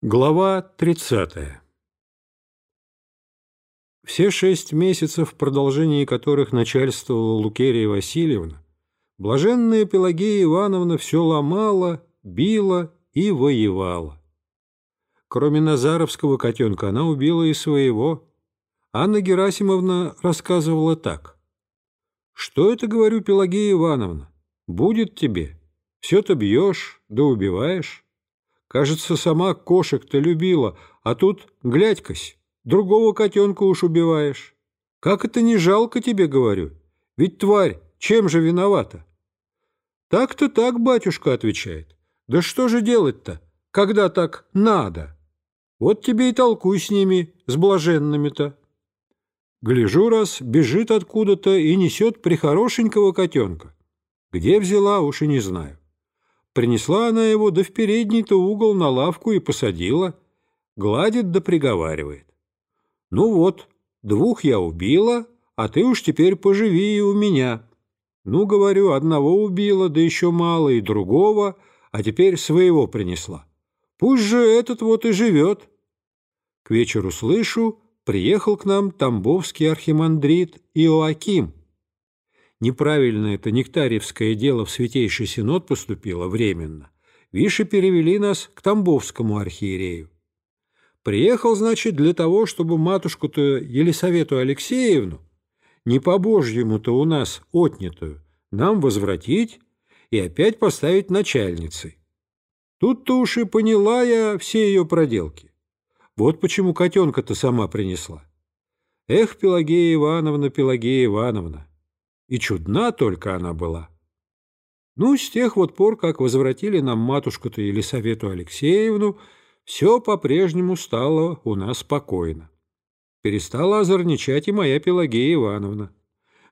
Глава 30. Все шесть месяцев, в продолжении которых начальствовала Лукерия Васильевна, блаженная Пелагея Ивановна все ломала, била и воевала. Кроме Назаровского котенка она убила и своего. Анна Герасимовна рассказывала так. «Что это, говорю, Пелагея Ивановна? Будет тебе. Все-то бьешь, да убиваешь». Кажется, сама кошек-то любила, а тут, глядь-кась, другого котенка уж убиваешь. Как это не жалко тебе, говорю? Ведь тварь чем же виновата? Так-то так, батюшка отвечает. Да что же делать-то, когда так надо? Вот тебе и толкуй с ними, с блаженными-то. Гляжу раз, бежит откуда-то и несет прихорошенького котенка. Где взяла, уж и не знаю. Принесла она его, да в передний-то угол на лавку и посадила. Гладит да приговаривает. «Ну вот, двух я убила, а ты уж теперь поживи и у меня». Ну, говорю, одного убила, да еще мало, и другого, а теперь своего принесла. Пусть же этот вот и живет. К вечеру слышу, приехал к нам тамбовский архимандрит Иоаким неправильно это нектаревское дело в Святейший Синод поступило временно, Виши перевели нас к Тамбовскому архиерею. Приехал, значит, для того, чтобы матушку-то Елисавету Алексеевну, не по-божьему-то у нас отнятую, нам возвратить и опять поставить начальницей. Тут-то уж и поняла я все ее проделки. Вот почему котенка-то сама принесла. Эх, Пелагея Ивановна, Пелагея Ивановна, и чудна только она была. Ну, с тех вот пор, как возвратили нам матушку-то Елисавету Алексеевну, все по-прежнему стало у нас спокойно. Перестала озорничать и моя Пелагея Ивановна.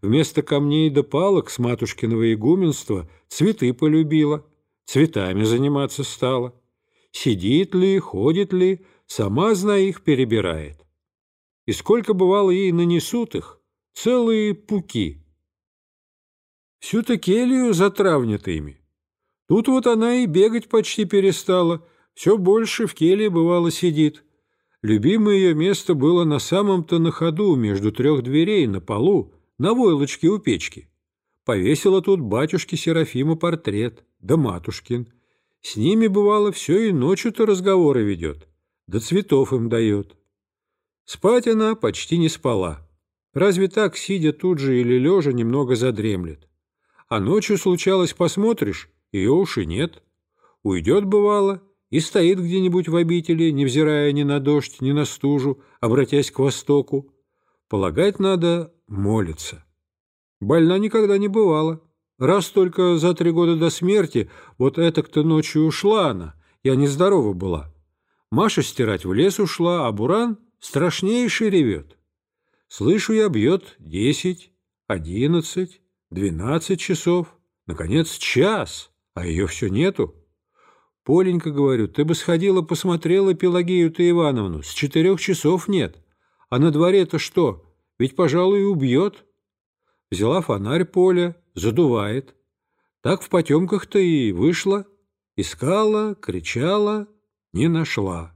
Вместо камней да палок с матушкиного игуменства цветы полюбила, цветами заниматься стала. Сидит ли, ходит ли, сама, зная их, перебирает. И сколько бывало ей нанесут их, целые пуки — Всю-то келью затравнят ими. Тут вот она и бегать почти перестала, все больше в келье бывало сидит. Любимое ее место было на самом-то на ходу, между трех дверей, на полу, на войлочке у печки. Повесила тут батюшки Серафима портрет, да матушкин. С ними, бывало, все и ночью-то разговоры ведет, да цветов им дает. Спать она почти не спала. Разве так, сидя тут же или лежа, немного задремлет а ночью, случалось, посмотришь, ее уж и нет. Уйдет, бывало, и стоит где-нибудь в обители, невзирая ни на дождь, ни на стужу, обратясь к востоку. Полагать надо молиться. Больна никогда не бывала. Раз только за три года до смерти, вот этак-то ночью ушла она, я нездорова была. Маша стирать в лес ушла, а Буран страшнейший ревет. Слышу я, бьет десять, одиннадцать, Двенадцать часов, наконец, час, а ее все нету. Поленька, говорю, ты бы сходила, посмотрела Пелагею-то Ивановну, с четырех часов нет. А на дворе-то что? Ведь, пожалуй, убьет. Взяла фонарь Поля, задувает. Так в потемках-то и вышла. Искала, кричала, не нашла.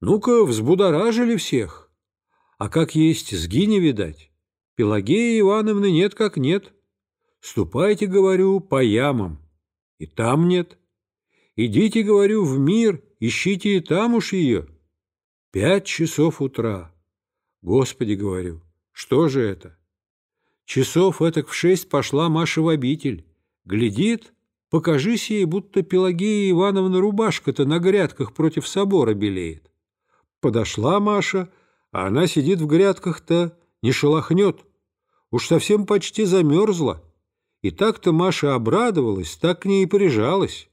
Ну-ка, взбудоражили всех. А как есть, сгини, видать. Пелагеи Ивановны нет как нет. Ступайте, говорю, по ямам. И там нет. Идите, говорю, в мир, ищите и там уж ее. Пять часов утра. Господи, говорю, что же это? Часов этак в шесть пошла Маша в обитель. Глядит, покажись ей, будто Пелагея Ивановна рубашка-то на грядках против собора белеет. Подошла Маша, а она сидит в грядках-то, не шелохнет. Уж совсем почти замерзла. И так-то Маша обрадовалась, так к ней и прижалась.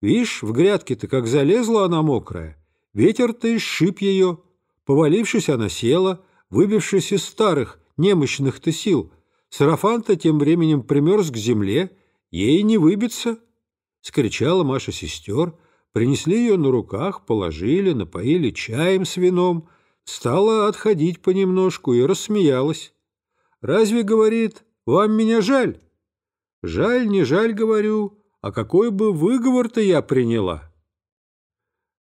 Вишь, в грядке-то как залезла она мокрая. Ветер-то и сшиб ее. Повалившись, она села, выбившись из старых, немощных-то сил. Сарафан-то тем временем примерз к земле, ей не выбиться. Скричала Маша сестер, принесли ее на руках, положили, напоили чаем с вином, стала отходить понемножку и рассмеялась. «Разве, — говорит, — вам меня жаль?» «Жаль, не жаль, — говорю, — а какой бы выговор-то я приняла?»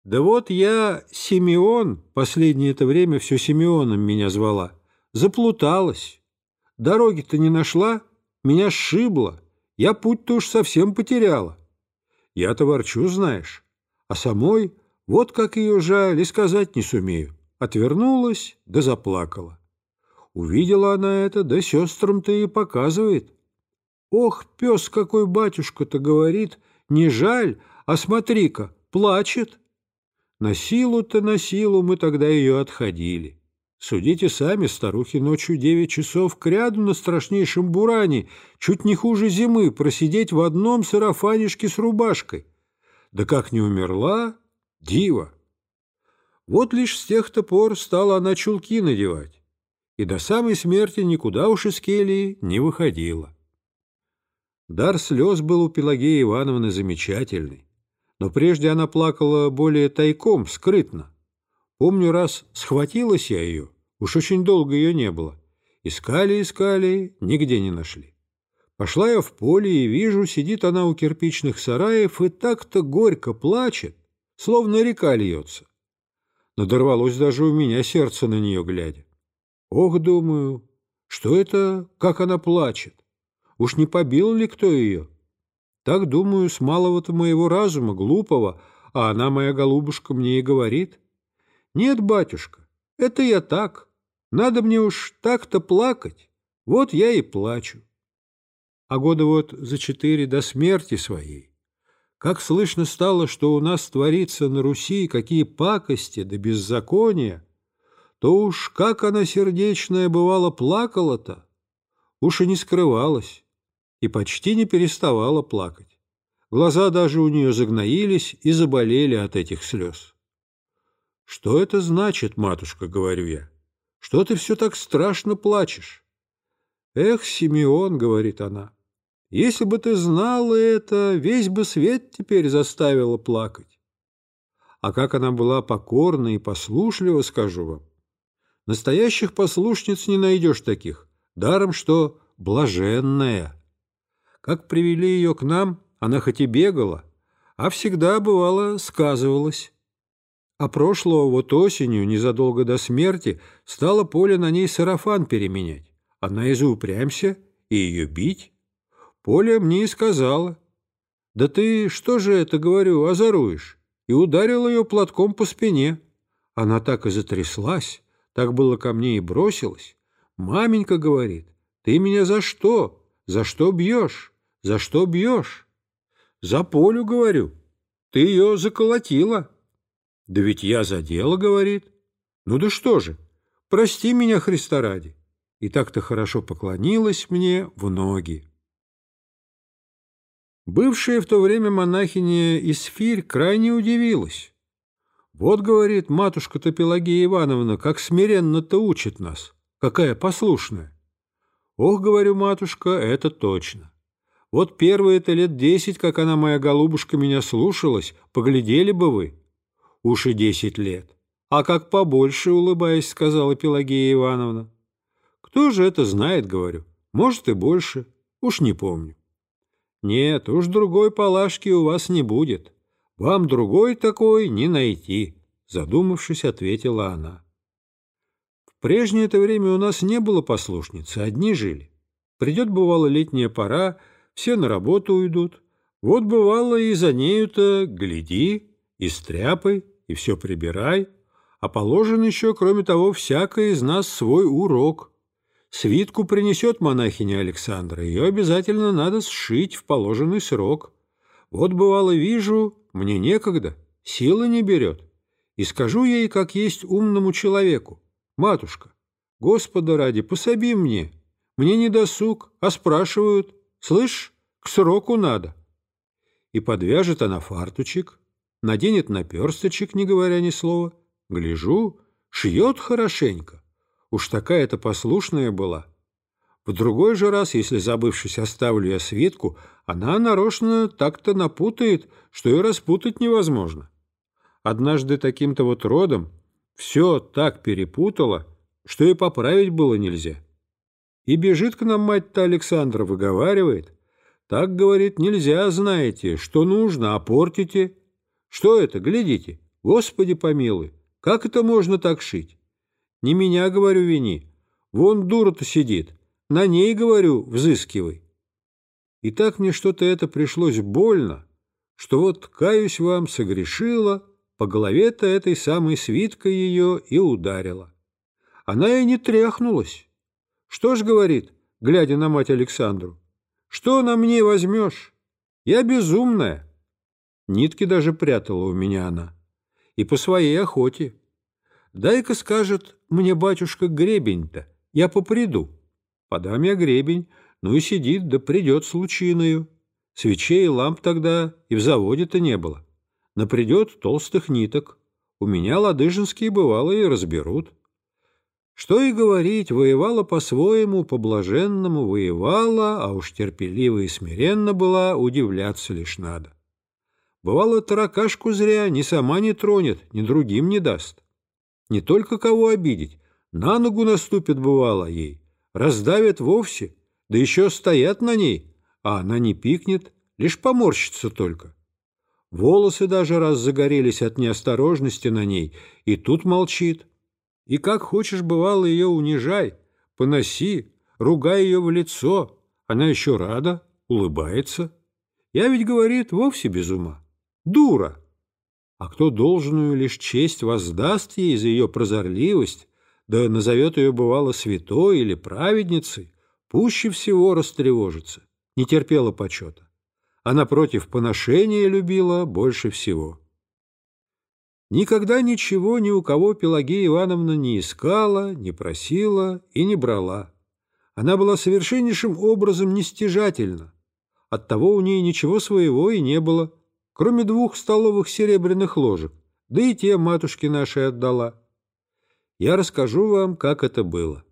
Да вот я, Симеон, последнее это время все Симеоном меня звала, заплуталась. Дороги-то не нашла, меня сшибло, я путь-то уж совсем потеряла. Я-то ворчу, знаешь, а самой вот как ее жаль и сказать не сумею. Отвернулась да заплакала. Увидела она это, да сестрам-то и показывает. Ох, пес какой батюшка-то говорит, не жаль, а смотри-ка, плачет. На силу-то на силу мы тогда ее отходили. Судите сами, старухи ночью девять часов кряду на страшнейшем буране, чуть не хуже зимы, просидеть в одном сарафанишке с рубашкой. Да как не умерла, диво! Вот лишь с тех-то пор стала она чулки надевать, и до самой смерти никуда уж из келии не выходила. Дар слез был у Пелагеи Ивановны замечательный, но прежде она плакала более тайком, скрытно. Помню, раз схватилась я ее, уж очень долго ее не было. Искали, искали, нигде не нашли. Пошла я в поле и вижу, сидит она у кирпичных сараев и так-то горько плачет, словно река льется. Надорвалось даже у меня сердце на нее глядя. Ох, думаю, что это, как она плачет? Уж не побил ли кто ее? Так, думаю, с малого-то моего разума, глупого, а она, моя голубушка, мне и говорит. Нет, батюшка, это я так. Надо мне уж так-то плакать. Вот я и плачу. А года вот за четыре до смерти своей как слышно стало, что у нас творится на Руси какие пакости да беззакония, то уж как она сердечная бывала плакала-то, уж и не скрывалась, и почти не переставала плакать. Глаза даже у нее загноились и заболели от этих слез. «Что это значит, матушка?» — говорю я. «Что ты все так страшно плачешь?» «Эх, Симеон!» — говорит она. Если бы ты знала это, весь бы свет теперь заставила плакать. А как она была покорна и послушлива, скажу вам. Настоящих послушниц не найдешь таких, даром что блаженная. Как привели ее к нам, она хоть и бегала, а всегда, бывало, сказывалась. А прошлого вот осенью, незадолго до смерти, стала Поля на ней сарафан переменять. Она и заупрямся, и ее бить. Поля мне и сказала. «Да ты что же это, говорю, озоруешь?» И ударил ее платком по спине. Она так и затряслась, так было ко мне и бросилась. «Маменька, — говорит, — ты меня за что? За что бьешь? За что бьешь?» «За Полю, — говорю, — ты ее заколотила». «Да ведь я задела, — говорит. Ну да что же, прости меня, Христа ради». И так-то хорошо поклонилась мне в ноги. Бывшая в то время монахиня Исфирь крайне удивилась. «Вот, — говорит матушка-то Пелагея Ивановна, — как смиренно-то учит нас, какая послушная». «Ох, — говорю, матушка, — это точно. Вот первые-то лет десять, как она, моя голубушка, меня слушалась, поглядели бы вы. Уж и десять лет. А как побольше, — улыбаясь, сказала Пелагея Ивановна. Кто же это знает, — говорю, — может и больше, уж не помню. Нет, уж другой Палашки у вас не будет. Вам другой такой не найти, задумавшись, ответила она. В прежнее это время у нас не было послушницы, одни жили. Придет, бывало, летняя пора, все на работу уйдут. Вот, бывало, и за нею-то гляди, и стряпай, и все прибирай, а положен еще, кроме того, всякое из нас свой урок — Свитку принесет монахиня Александра, ее обязательно надо сшить в положенный срок. Вот, бывало, вижу, мне некогда, силы не берет. И скажу ей, как есть умному человеку. «Матушка, Господа ради, пособи мне. Мне не досуг, а спрашивают. Слышь, к сроку надо». И подвяжет она фартучек, наденет наперсточек, не говоря ни слова. Гляжу, шьет хорошенько. Уж такая-то послушная была. В другой же раз, если, забывшись, оставлю я свитку, она нарочно так-то напутает, что и распутать невозможно. Однажды таким-то вот родом все так перепутала, что и поправить было нельзя. И бежит к нам мать-то Александра, выговаривает. Так, говорит, нельзя, знаете, что нужно, а портите. Что это, глядите, Господи помилуй, как это можно так шить? Не меня, говорю, вини. Вон дура-то сидит. На ней, говорю, взыскивай. И так мне что-то это пришлось больно, что вот, каюсь вам, согрешила, по голове-то этой самой свиткой ее и ударила. Она и не тряхнулась. Что ж, говорит, глядя на мать Александру, что на мне возьмешь? Я безумная. Нитки даже прятала у меня она. И по своей охоте. Дай-ка, скажет, мне батюшка гребень-то, я поприду. Подам я гребень, ну и сидит, да придет с лучиною. Свечей и ламп тогда и в заводе-то не было. Напридет толстых ниток. У меня ладыжинские бывалые разберут. Что и говорить, воевала по-своему, по-блаженному воевала, а уж терпеливо и смиренно была, удивляться лишь надо. Бывало, таракашку зря ни сама не тронет, ни другим не даст. Не только кого обидеть, на ногу наступит, бывало, ей, раздавят вовсе, да еще стоят на ней, а она не пикнет, лишь поморщится только. Волосы даже раз загорелись от неосторожности на ней, и тут молчит. И как хочешь, бывало, ее унижай, поноси, ругай ее в лицо, она еще рада, улыбается. Я ведь, говорит, вовсе без ума. Дура! А кто должную лишь честь воздаст ей за ее прозорливость, да назовет ее, бывало, святой или праведницей, пуще всего растревожится, не терпела почета. А напротив, поношения любила больше всего. Никогда ничего ни у кого Пелагея Ивановна не искала, не просила и не брала. Она была совершеннейшим образом нестяжательна. Оттого у ней ничего своего и не было, кроме двух столовых серебряных ложек, да и те матушке нашей отдала. Я расскажу вам, как это было.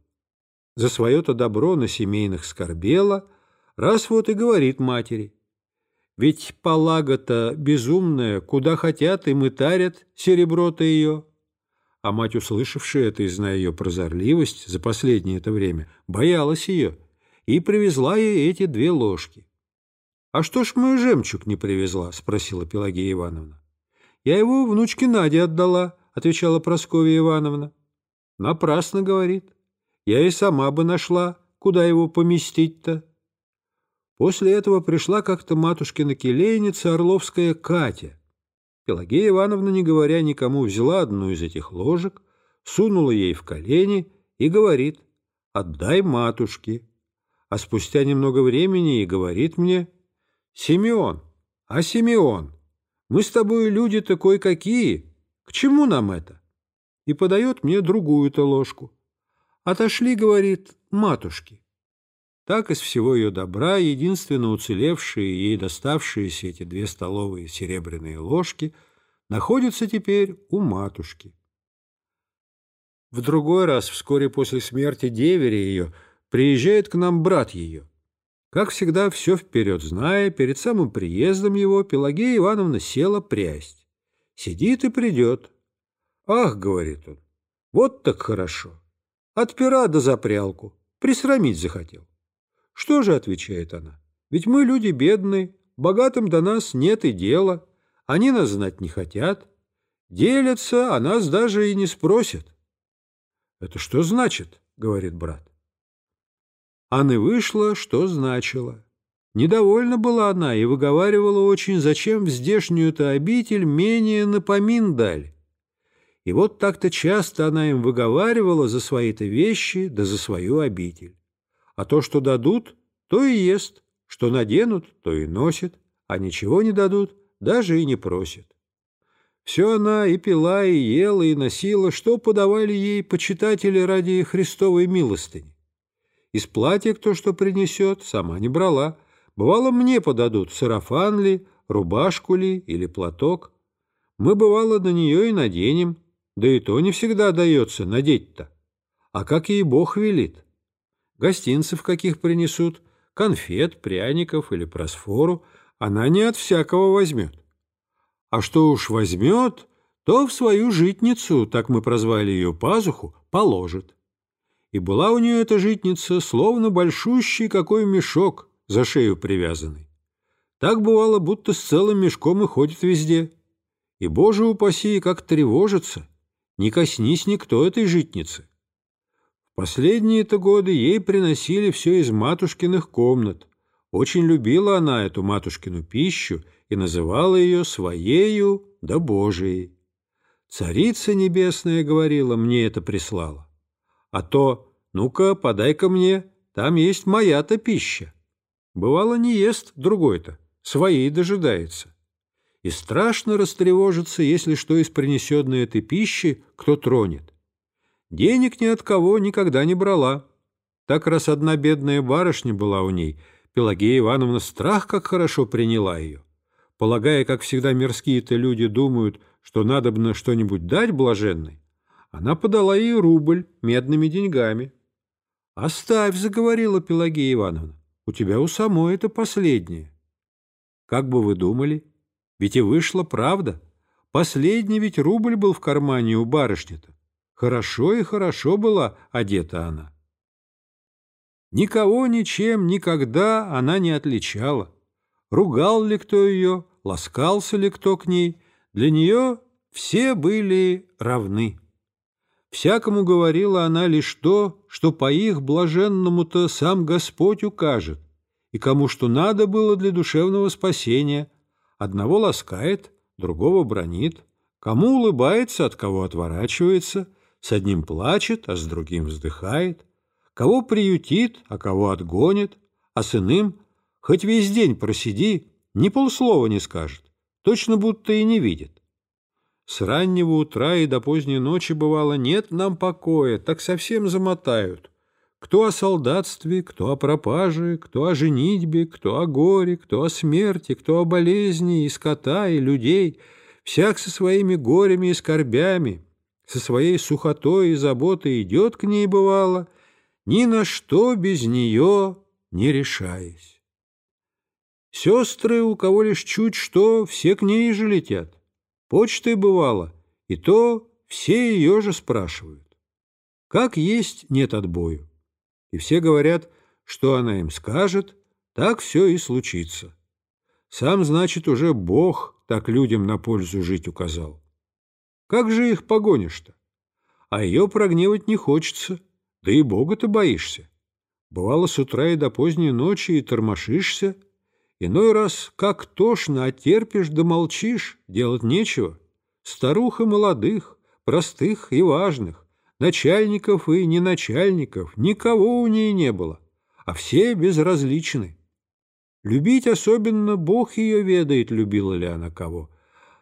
За свое-то добро на семейных скорбела, раз вот и говорит матери. Ведь полага-то безумная, куда хотят и мытарят серебро-то ее. А мать, услышавшая это и зная ее прозорливость за последнее это время, боялась ее и привезла ей эти две ложки. «А что ж мой жемчуг не привезла?» — спросила Пелагея Ивановна. «Я его внучке Наде отдала», — отвечала Прасковья Ивановна. «Напрасно, — говорит. Я и сама бы нашла, куда его поместить-то». После этого пришла как-то матушкина келейница Орловская Катя. Пелагея Ивановна, не говоря никому, взяла одну из этих ложек, сунула ей в колени и говорит «Отдай матушке». А спустя немного времени и говорит мне «Симеон, а Симеон, мы с тобой люди такой какие, к чему нам это?» И подает мне другую-то ложку. «Отошли, — говорит, — матушки». Так из всего ее добра единственно уцелевшие ей доставшиеся эти две столовые серебряные ложки находятся теперь у матушки. В другой раз, вскоре после смерти деверя ее, приезжает к нам брат ее. Как всегда, все вперед зная, перед самым приездом его Пелагея Ивановна села прясть. Сидит и придет. «Ах, — говорит он, — вот так хорошо. От пера до запрялку. Присрамить захотел». «Что же, — отвечает она, — ведь мы люди бедные, богатым до нас нет и дела, они нас знать не хотят, делятся, а нас даже и не спросят». «Это что значит?» — говорит брат. А не вышло, что значило. Недовольна была она и выговаривала очень, зачем в здешнюю-то обитель менее напомин дали. И вот так-то часто она им выговаривала за свои-то вещи да за свою обитель. А то, что дадут, то и ест, что наденут, то и носит, а ничего не дадут, даже и не просит. Все она и пила, и ела, и носила, что подавали ей почитатели ради Христовой милостыни. Из платья кто что принесет, сама не брала. Бывало, мне подадут сарафан ли, рубашку ли или платок. Мы, бывало, на нее и наденем, да и то не всегда дается надеть-то. А как ей Бог велит. Гостинцев каких принесут, конфет, пряников или просфору, она не от всякого возьмет. А что уж возьмет, то в свою житницу, так мы прозвали ее пазуху, положит и была у нее эта житница, словно большущий какой мешок, за шею привязанный. Так бывало, будто с целым мешком и ходит везде. И, Боже упаси, как тревожится, не коснись никто этой житницы. В последние-то годы ей приносили все из матушкиных комнат. Очень любила она эту матушкину пищу и называла ее своею да Божией. Царица Небесная говорила, мне это прислала. А то, ну-ка, подай-ка мне, там есть моя-то пища. Бывало, не ест другой-то, своей дожидается. И страшно растревожиться, если что из принесенной этой пищи кто тронет. Денег ни от кого никогда не брала. Так раз одна бедная барышня была у ней, Пелагея Ивановна страх как хорошо приняла ее. Полагая, как всегда мирские-то люди думают, что надо бы на что-нибудь дать блаженной, она подала ей рубль медными деньгами. «Оставь», — заговорила Пелагея Ивановна, — «у тебя у самой это последнее». Как бы вы думали? Ведь и вышла правда. Последний ведь рубль был в кармане у барышни-то. Хорошо и хорошо была одета она. Никого ничем никогда она не отличала. Ругал ли кто ее, ласкался ли кто к ней, для нее все были равны. Всякому говорила она лишь то, что по их блаженному-то сам Господь укажет, и кому что надо было для душевного спасения. Одного ласкает, другого бронит, кому улыбается, от кого отворачивается, с одним плачет, а с другим вздыхает, кого приютит, а кого отгонит, а с иным хоть весь день просиди, ни полслова не скажет, точно будто и не видит. С раннего утра и до поздней ночи бывало нет нам покоя, так совсем замотают. Кто о солдатстве, кто о пропаже, кто о женитьбе, кто о горе, кто о смерти, кто о болезни и скота, и людей, всяк со своими горями и скорбями, со своей сухотой и заботой идет к ней, бывало, ни на что без нее не решаясь. Сестры, у кого лишь чуть что, все к ней же летят. Почтой бывало, и то все ее же спрашивают. Как есть, нет отбою. И все говорят, что она им скажет, так все и случится. Сам, значит, уже Бог так людям на пользу жить указал. Как же их погонишь-то? А ее прогневать не хочется, да и Бога-то боишься. Бывало с утра и до поздней ночи и тормошишься, Иной раз как тошно, а терпишь да молчишь, делать нечего. Старух и молодых, простых и важных, начальников и неначальников, никого у ней не было, а все безразличны. Любить особенно Бог ее ведает, любила ли она кого.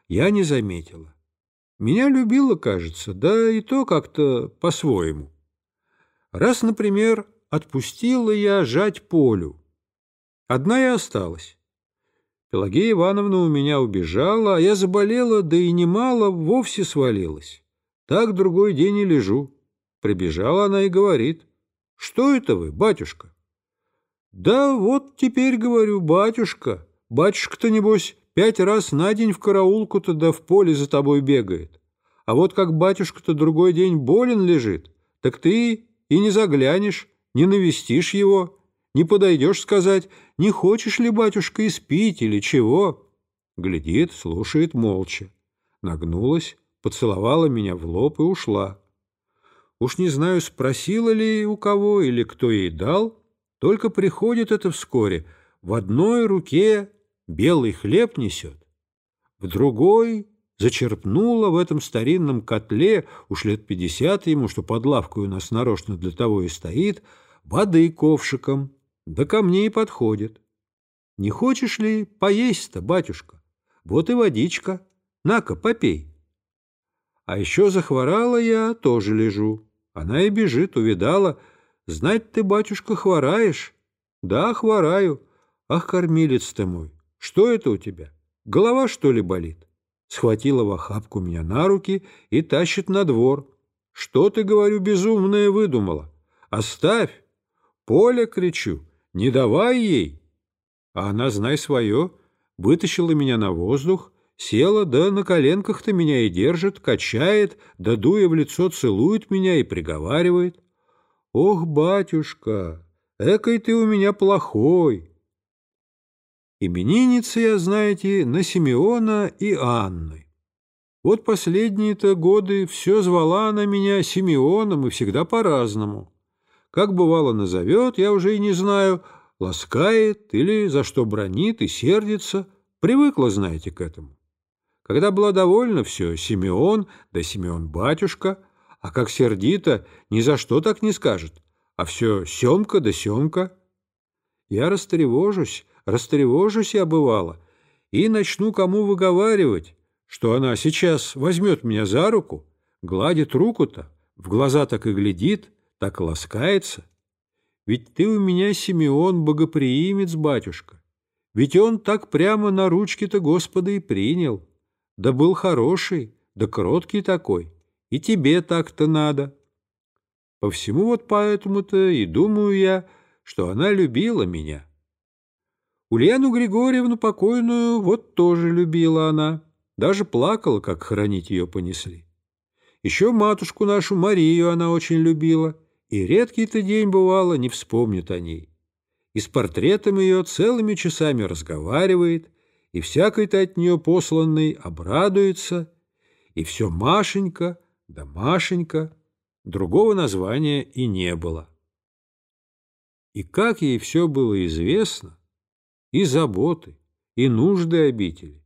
Я не заметила. Меня любила, кажется, да и то как-то по-своему. Раз, например, отпустила я жать полю, Одна и осталась. Пелагея Ивановна у меня убежала, а я заболела, да и немало вовсе свалилась. Так другой день и лежу. Прибежала она и говорит, «Что это вы, батюшка?» «Да вот теперь, говорю, батюшка. Батюшка-то, небось, пять раз на день в караулку-то да в поле за тобой бегает. А вот как батюшка-то другой день болен лежит, так ты и не заглянешь, не навестишь его» Не подойдешь сказать, не хочешь ли, батюшка, испить или чего? Глядит, слушает молча. Нагнулась, поцеловала меня в лоб и ушла. Уж не знаю, спросила ли у кого или кто ей дал, только приходит это вскоре, в одной руке белый хлеб несет, в другой зачерпнула в этом старинном котле, уж лет пятьдесят ему, что под лавкой у нас нарочно для того и стоит, воды ковшиком, да ко мне и подходит. Не хочешь ли поесть-то, батюшка? Вот и водичка. На-ка, попей. А еще захворала я, тоже лежу. Она и бежит, увидала. Знать ты, батюшка, хвораешь? Да, хвораю. Ах, кормилец ты мой, что это у тебя? Голова, что ли, болит? Схватила в охапку меня на руки и тащит на двор. Что ты, говорю, безумное выдумала? Оставь! Поля, кричу, не давай ей. А она, знай свое, вытащила меня на воздух, села, да на коленках-то меня и держит, качает, да дуя в лицо целует меня и приговаривает. «Ох, батюшка, экой ты у меня плохой!» Именинницы я, знаете, на Симеона и Анны. Вот последние-то годы все звала она меня Симеоном и всегда по-разному. Как бывало назовет, я уже и не знаю, ласкает или за что бронит и сердится. Привыкла, знаете, к этому. Когда была довольна, все Симеон, да Симеон батюшка, а как сердито, ни за что так не скажет, а все Семка да Семка. Я растревожусь, растревожусь я бывало, и начну кому выговаривать, что она сейчас возьмет меня за руку, гладит руку-то, в глаза так и глядит, так и ласкается. Ведь ты у меня, Симеон, богоприимец, батюшка. Ведь он так прямо на ручки-то Господа и принял. Да был хороший, да кроткий такой. И тебе так-то надо. По всему вот поэтому-то и думаю я, что она любила меня. Ульяну Григорьевну покойную вот тоже любила она. Даже плакала, как хоронить ее понесли. Еще матушку нашу Марию она очень любила, и редкий-то день бывало не вспомнит о ней. И с портретом ее целыми часами разговаривает, и всякой-то от нее посланной обрадуется, и все Машенька, да Машенька, другого названия и не было. И как ей все было известно, и заботы, и нужды обители,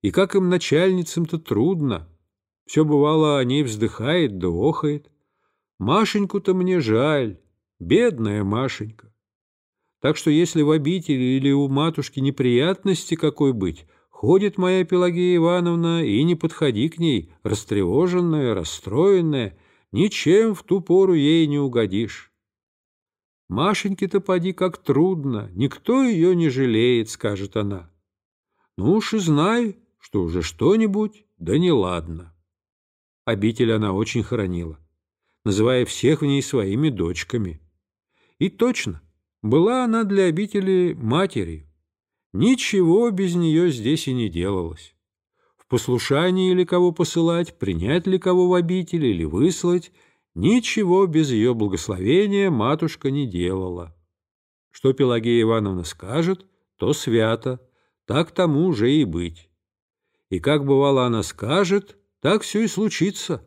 и как им начальницам-то трудно. Все бывало о ней вздыхает да охает. Машеньку-то мне жаль, бедная Машенька. Так что если в обители или у матушки неприятности какой быть, ходит моя Пелагея Ивановна, и не подходи к ней, растревоженная, расстроенная, ничем в ту пору ей не угодишь. Машеньке-то поди как трудно, никто ее не жалеет, скажет она. Ну уж и знай, что уже что-нибудь, да неладно. Обитель она очень хоронила, называя всех в ней своими дочками. И точно, была она для обители матерью. Ничего без нее здесь и не делалось. В послушании ли кого посылать, принять ли кого в обитель или выслать, ничего без ее благословения матушка не делала. Что Пелагея Ивановна скажет, то свято, так тому уже и быть и как бывало она скажет, так все и случится.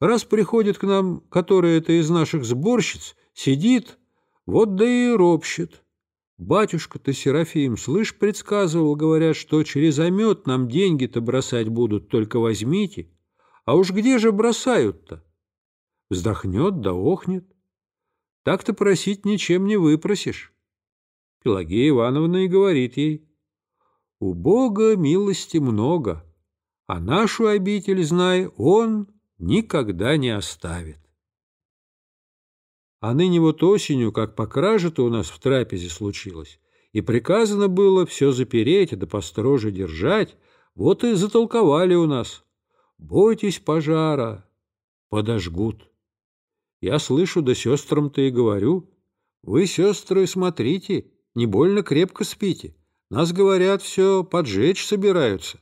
Раз приходит к нам, которая это из наших сборщиц, сидит, вот да и ропщет. Батюшка-то Серафим, слышь, предсказывал, говорят, что через омет нам деньги-то бросать будут, только возьмите. А уж где же бросают-то? Вздохнет да охнет. Так-то просить ничем не выпросишь. Пелагея Ивановна и говорит ей, у Бога милости много, а нашу обитель, знай, Он никогда не оставит. А ныне вот осенью, как по краже-то у нас в трапезе случилось, и приказано было все запереть да построже держать, вот и затолковали у нас. Бойтесь пожара, подожгут. Я слышу, да сестрам-то и говорю, вы, сестры, смотрите, не больно крепко спите, нас, говорят, все поджечь собираются.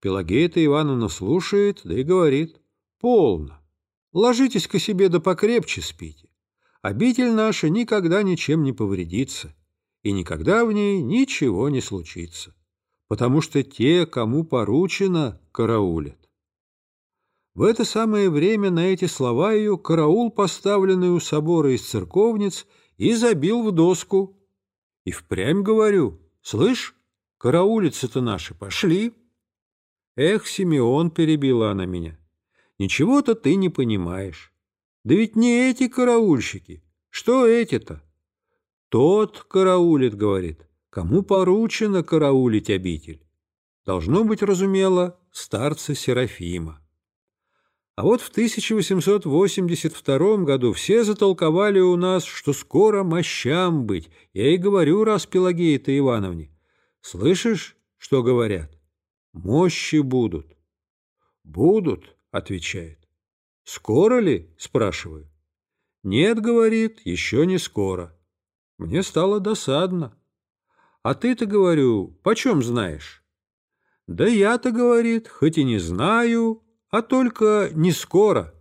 Пелагея-то Ивановна слушает, да и говорит. Полно. Ложитесь-ка себе да покрепче спите. Обитель наша никогда ничем не повредится, и никогда в ней ничего не случится, потому что те, кому поручено, караулят. В это самое время на эти слова ее караул, поставленный у собора из церковниц, и забил в доску. И впрямь говорю — Слышь, караулицы-то наши пошли. Эх, Симеон, перебила она меня. Ничего-то ты не понимаешь. Да ведь не эти караульщики. Что эти-то? Тот караулит, говорит. Кому поручено караулить обитель? Должно быть, разумело, старца Серафима. А вот в 1882 году все затолковали у нас, что скоро мощам быть. Я и говорю раз Пелагеи-то Ивановне. Слышишь, что говорят? Мощи будут. Будут, отвечает. Скоро ли? Спрашиваю. Нет, говорит, еще не скоро. Мне стало досадно. А ты-то, говорю, почем знаешь? Да я-то, говорит, хоть и не знаю, а только не скоро.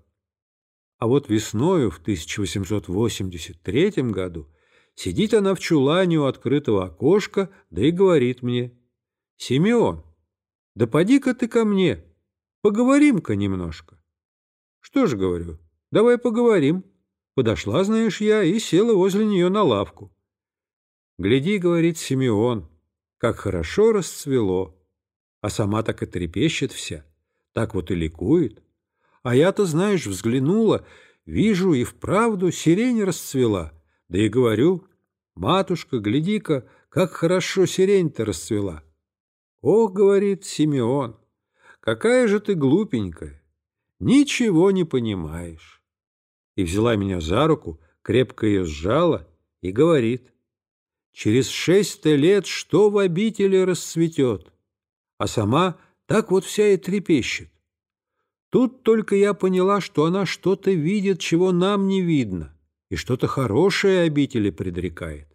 А вот весною в 1883 году сидит она в чулане у открытого окошка, да и говорит мне, «Симеон, да поди-ка ты ко мне, Поговорим-ка немножко. Что ж, говорю, давай поговорим. Подошла, знаешь, я и села возле нее на лавку. Гляди, говорит Симеон, как хорошо расцвело, а сама так и трепещет вся, так вот и ликует. А я-то, знаешь, взглянула, вижу, и вправду сирень расцвела, да и говорю, матушка, гляди-ка, как хорошо сирень-то расцвела. Ох, говорит Симеон, какая же ты глупенькая, ничего не понимаешь и взяла меня за руку, крепко ее сжала и говорит, «Через шесть лет что в обители расцветет?» А сама так вот вся и трепещет. Тут только я поняла, что она что-то видит, чего нам не видно, и что-то хорошее обители предрекает.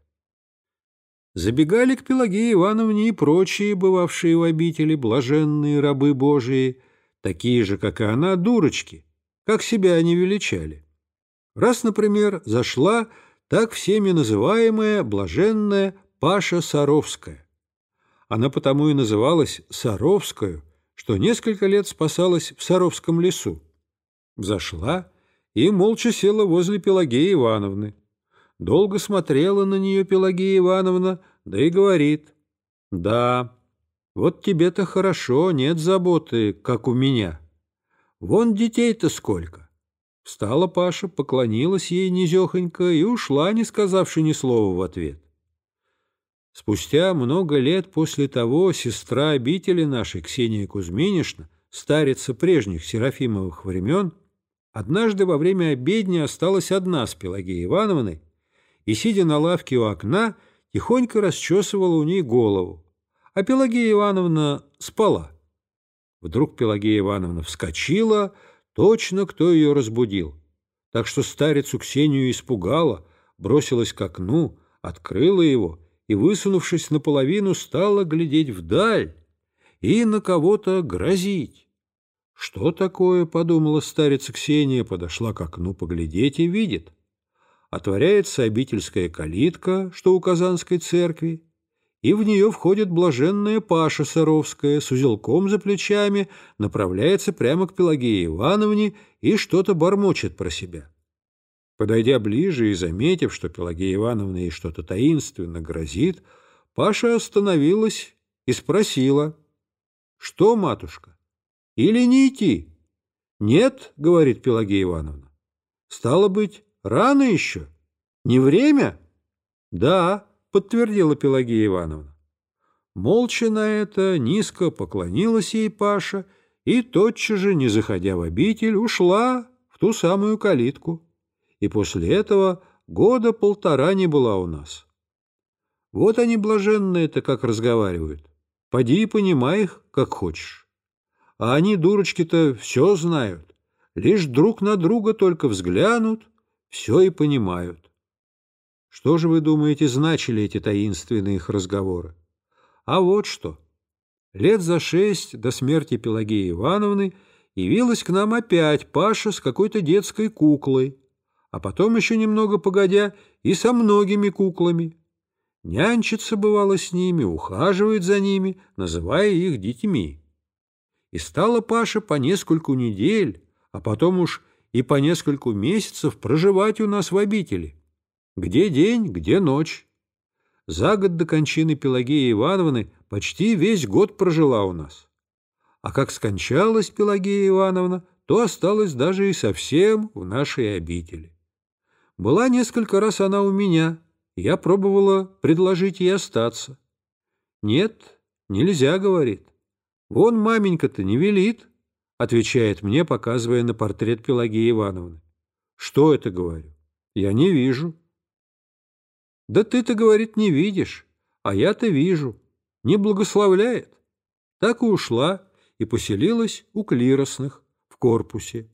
Забегали к Пелагее Ивановне и прочие, бывавшие в обители, блаженные рабы Божии, такие же, как и она, дурочки, как себя они величали. Раз, например, зашла так всеми называемая блаженная Паша Саровская. Она потому и называлась Саровскую, что несколько лет спасалась в Саровском лесу. Зашла и молча села возле Пелагеи Ивановны. Долго смотрела на нее Пелагея Ивановна, да и говорит, «Да, вот тебе-то хорошо, нет заботы, как у меня. Вон детей-то сколько. Встала Паша, поклонилась ей низехонько и ушла, не сказавши ни слова в ответ. Спустя много лет после того сестра обители нашей, Ксения Кузьминишна, старица прежних Серафимовых времен, однажды во время обедни осталась одна с Пелагеей Ивановной и, сидя на лавке у окна, тихонько расчесывала у ней голову, а Пелагея Ивановна спала. Вдруг Пелагея Ивановна вскочила, Точно кто ее разбудил. Так что старицу Ксению испугала, бросилась к окну, открыла его и, высунувшись наполовину, стала глядеть вдаль и на кого-то грозить. «Что такое?» — подумала старица Ксения, подошла к окну поглядеть и видит. Отворяется обительская калитка, что у Казанской церкви, и в нее входит блаженная Паша Саровская с узелком за плечами, направляется прямо к Пелагее Ивановне и что-то бормочет про себя. Подойдя ближе и заметив, что Пелагея Ивановна ей что-то таинственно грозит, Паша остановилась и спросила, «Что, матушка, или не идти?» «Нет», — говорит Пелагея Ивановна, «стало быть, рано еще, не время?» «Да», — подтвердила Пелагея Ивановна. Молча на это низко поклонилась ей Паша и, тотчас же, не заходя в обитель, ушла в ту самую калитку. И после этого года полтора не была у нас. Вот они, блаженные-то, как разговаривают. Поди и понимай их, как хочешь. А они, дурочки-то, все знают. Лишь друг на друга только взглянут, все и понимают. Что же вы думаете, значили эти таинственные их разговоры? А вот что. Лет за шесть до смерти Пелагеи Ивановны явилась к нам опять Паша с какой-то детской куклой, а потом еще немного погодя и со многими куклами. Нянчится, бывало, с ними, ухаживает за ними, называя их детьми. И стала Паша по нескольку недель, а потом уж и по нескольку месяцев проживать у нас в обители. Где день, где ночь. За год до кончины Пелагеи Ивановны почти весь год прожила у нас. А как скончалась Пелагея Ивановна, то осталась даже и совсем в нашей обители. Была несколько раз она у меня, я пробовала предложить ей остаться. Нет, нельзя, говорит. Вон маменька-то не велит, отвечает мне, показывая на портрет Пелагеи Ивановны. Что это, говорю? Я не вижу. Да ты-то, говорит, не видишь, а я-то вижу. Не благословляет. Так и ушла и поселилась у клиросных в корпусе.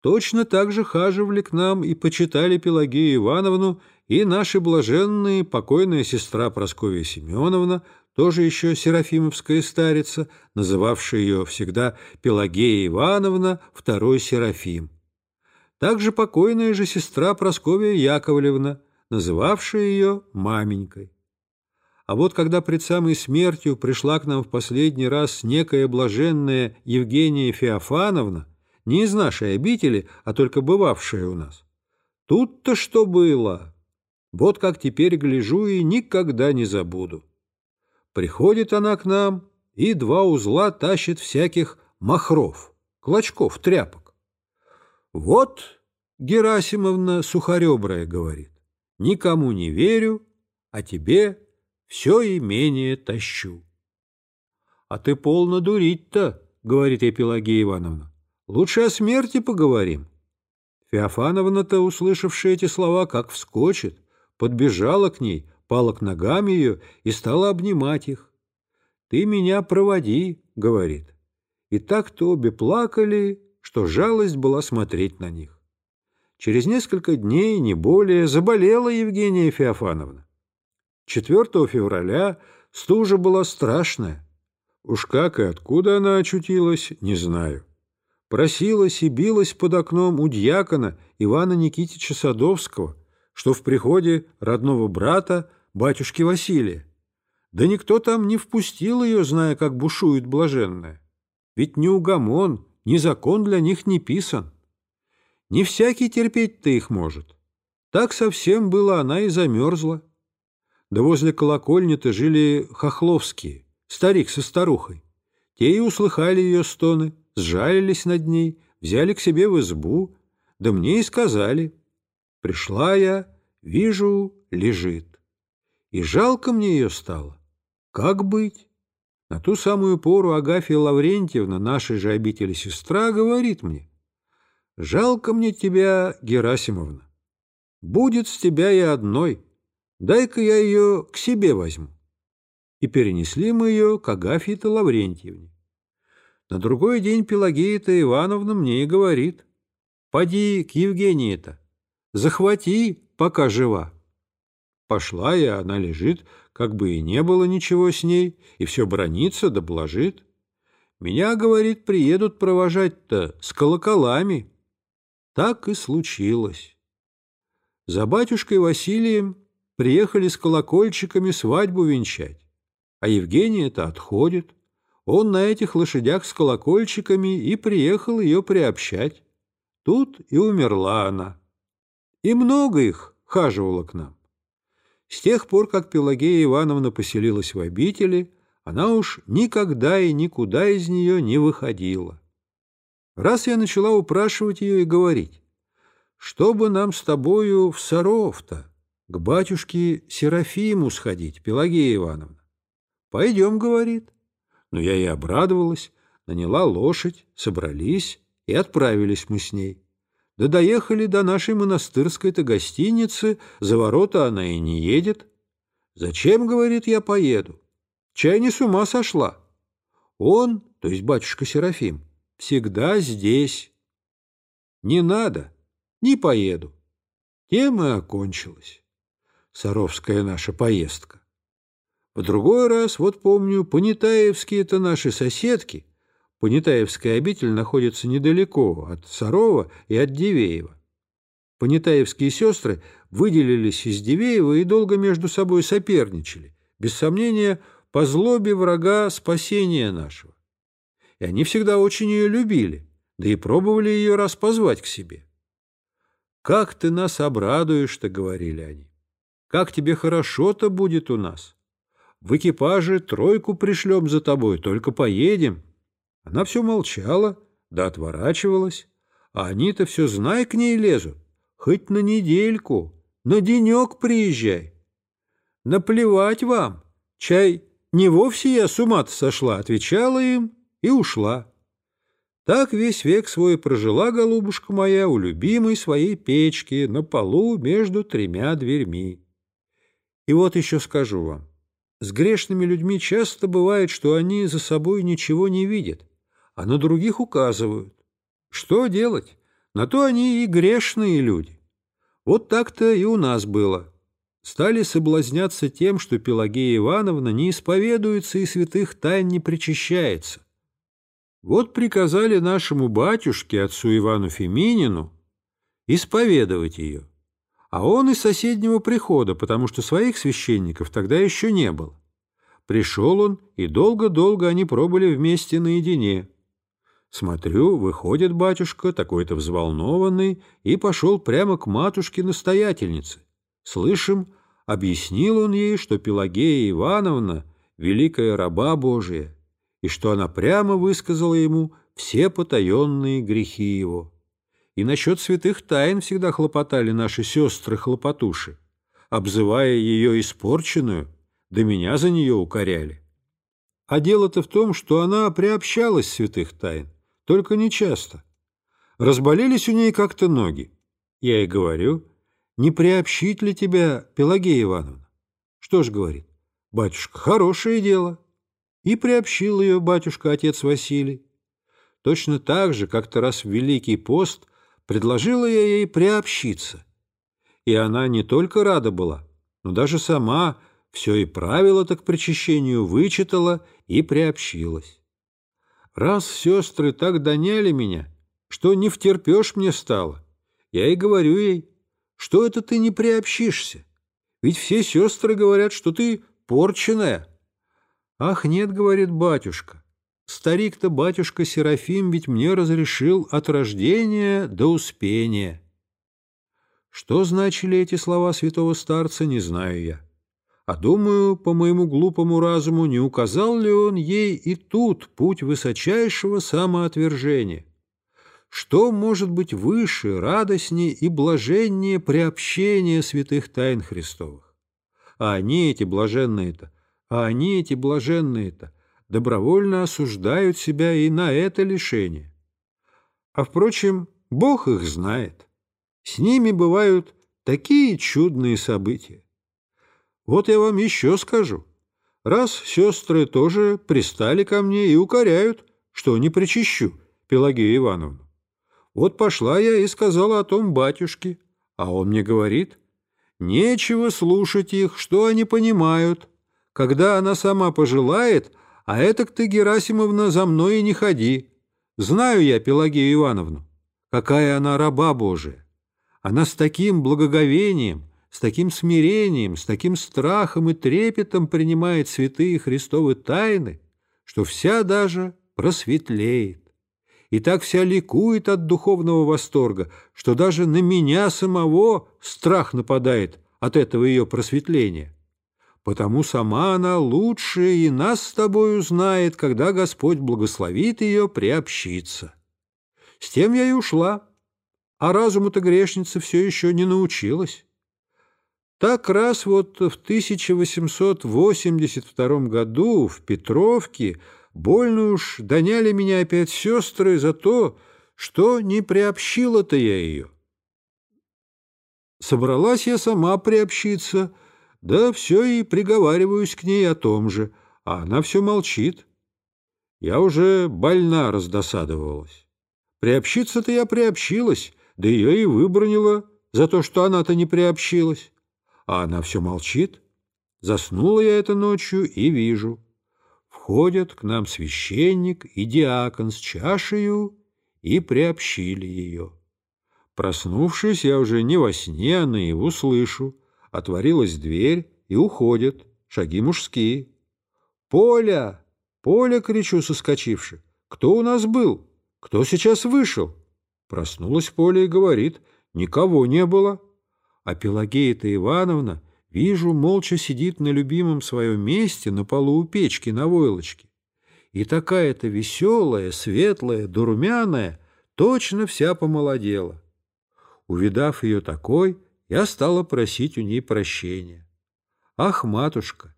Точно так же хаживали к нам и почитали Пелагею Ивановну и наши блаженные покойная сестра Прасковья Семеновна, тоже еще Серафимовская старица, называвшая ее всегда Пелагея Ивановна, второй Серафим. Также покойная же сестра Прасковья Яковлевна, называвшая ее маменькой. А вот когда пред самой смертью пришла к нам в последний раз некая блаженная Евгения Феофановна, не из нашей обители, а только бывавшая у нас, тут-то что было? Вот как теперь гляжу и никогда не забуду. Приходит она к нам и два узла тащит всяких махров, клочков, тряпок. Вот, Герасимовна Сухаребрая говорит, никому не верю, а тебе все имение тащу. — А ты полно дурить-то, — говорит ей Ивановна. — Лучше о смерти поговорим. Феофановна-то, услышавшая эти слова, как вскочит, подбежала к ней, пала к ногам ее и стала обнимать их. «Ты меня проводи», — говорит. И так-то обе плакали, что жалость была смотреть на них. Через несколько дней, не более, заболела Евгения Феофановна. 4 февраля стужа была страшная. Уж как и откуда она очутилась, не знаю. Просилась и билась под окном у дьякона Ивана Никитича Садовского, что в приходе родного брата, батюшки Василия. Да никто там не впустил ее, зная, как бушует блаженная. Ведь ни угомон, ни закон для них не писан. Не всякий терпеть-то их может. Так совсем было она и замерзла. Да возле колокольни-то жили хохловские, старик со старухой. Те и услыхали ее стоны, сжалились над ней, взяли к себе в избу, да мне и сказали. Пришла я, вижу, лежит. И жалко мне ее стало. Как быть? На ту самую пору Агафья Лаврентьевна, нашей же обители сестра, говорит мне, «Жалко мне тебя, Герасимовна. Будет с тебя и одной. Дай-ка я ее к себе возьму». И перенесли мы ее к Агафье-то Лаврентьевне. На другой день Пелагея-то Ивановна мне и говорит, «Поди к Евгении-то, захвати, пока жива». Пошла я, она лежит, как бы и не было ничего с ней, и все бронится да блажит. Меня, говорит, приедут провожать-то с колоколами. Так и случилось. За батюшкой Василием приехали с колокольчиками свадьбу венчать, а Евгения-то отходит. Он на этих лошадях с колокольчиками и приехал ее приобщать. Тут и умерла она. И много их хаживало к нам. С тех пор, как Пелагея Ивановна поселилась в обители, она уж никогда и никуда из нее не выходила. Раз я начала упрашивать ее и говорить, что бы нам с тобою в Саров-то, к батюшке Серафиму сходить, Пелагея Ивановна. Пойдем, говорит. Но я и обрадовалась, наняла лошадь, собрались и отправились мы с ней. Да доехали до нашей монастырской-то гостиницы, за ворота она и не едет. Зачем, говорит, я поеду? Чай не с ума сошла. Он, то есть батюшка Серафим, всегда здесь. Не надо, не поеду. Тем и окончилась. Саровская наша поездка. В другой раз, вот помню, понятаевские-то наши соседки Понятаевская обитель находится недалеко от Сарова и от Дивеева. Понятаевские сестры выделились из Дивеева и долго между собой соперничали, без сомнения, по злобе врага спасения нашего. И они всегда очень ее любили, да и пробовали ее раз позвать к себе. «Как ты нас обрадуешь-то», — говорили они. «Как тебе хорошо-то будет у нас. В экипаже тройку пришлем за тобой, только поедем». Она все молчала, да отворачивалась, а они-то все знай к ней лезут. Хоть на недельку, на денек приезжай. Наплевать вам, чай не вовсе я с ума сошла, отвечала им и ушла. Так весь век свой прожила голубушка моя у любимой своей печки на полу между тремя дверьми. И вот еще скажу вам, с грешными людьми часто бывает, что они за собой ничего не видят, а на других указывают. Что делать? На то они и грешные люди. Вот так-то и у нас было. Стали соблазняться тем, что Пелагея Ивановна не исповедуется и святых тайн не причащается. Вот приказали нашему батюшке, отцу Ивану Феминину, исповедовать ее. а он из соседнего прихода, потому что своих священников тогда еще не было. Пришел он, и долго-долго они пробыли вместе наедине. Смотрю, выходит батюшка, такой-то взволнованный, и пошел прямо к матушке-настоятельнице. Слышим, объяснил он ей, что Пелагея Ивановна — великая раба Божия, и что она прямо высказала ему все потаенные грехи его. И насчет святых тайн всегда хлопотали наши сестры-хлопотуши, обзывая ее испорченную, да меня за нее укоряли. А дело-то в том, что она приобщалась святых тайн, только не часто. Разболелись у ней как-то ноги. Я ей говорю, не приобщить ли тебя, Пелагея Ивановна? Что ж, говорит, батюшка, хорошее дело. И приобщил ее батюшка, отец Василий. Точно так же, как-то раз в Великий пост предложила я ей приобщиться. И она не только рада была, но даже сама все и правила-то к причащению вычитала и приобщилась. Раз сестры так доняли меня, что не втерпешь мне стало, я и говорю ей, что это ты не приобщишься, ведь все сестры говорят, что ты порченая. Ах, нет, говорит батюшка, старик-то батюшка Серафим ведь мне разрешил от рождения до успения. Что значили эти слова святого старца, не знаю я. А думаю, по моему глупому разуму, не указал ли он ей и тут путь высочайшего самоотвержения? Что может быть выше, радостнее и блаженнее приобщения святых тайн Христовых? А они эти блаженные-то, а они эти блаженные-то добровольно осуждают себя и на это лишение. А, впрочем, Бог их знает. С ними бывают такие чудные события. Вот я вам еще скажу. Раз сестры тоже пристали ко мне и укоряют, что не причащу Пелагею Ивановну. Вот пошла я и сказала о том батюшке, а он мне говорит, нечего слушать их, что они понимают. Когда она сама пожелает, а этак ты, Герасимовна, за мной и не ходи. Знаю я Пелагею Ивановну, какая она раба Божия. Она с таким благоговением, с таким смирением, с таким страхом и трепетом принимает святые Христовы тайны, что вся даже просветлеет. И так вся ликует от духовного восторга, что даже на меня самого страх нападает от этого ее просветления. Потому сама она лучше и нас с тобою знает, когда Господь благословит ее приобщиться. С тем я и ушла, а разуму-то грешница все еще не научилась. Так раз вот в 1882 году в Петровке больно уж доняли меня опять сестры за то, что не приобщила-то я ее. Собралась я сама приобщиться, да все и приговариваюсь к ней о том же, а она все молчит. Я уже больна раздосадовалась. Приобщиться-то я приобщилась, да ее и выбронила за то, что она-то не приобщилась. А она все молчит. Заснула я это ночью и вижу. Входят к нам священник и диакон с чашею и приобщили ее. Проснувшись, я уже не во сне, а наяву слышу. Отворилась дверь и уходят, шаги мужские. «Поля! Поля!» — кричу, соскочивши. «Кто у нас был? Кто сейчас вышел?» Проснулась Поля и говорит, «Никого не было». А Пелагея-то Ивановна, вижу, молча сидит на любимом своем месте на полу у печки на войлочке. И такая-то веселая, светлая, дурмяная, точно вся помолодела. Увидав ее такой, я стала просить у ней прощения. «Ах, матушка,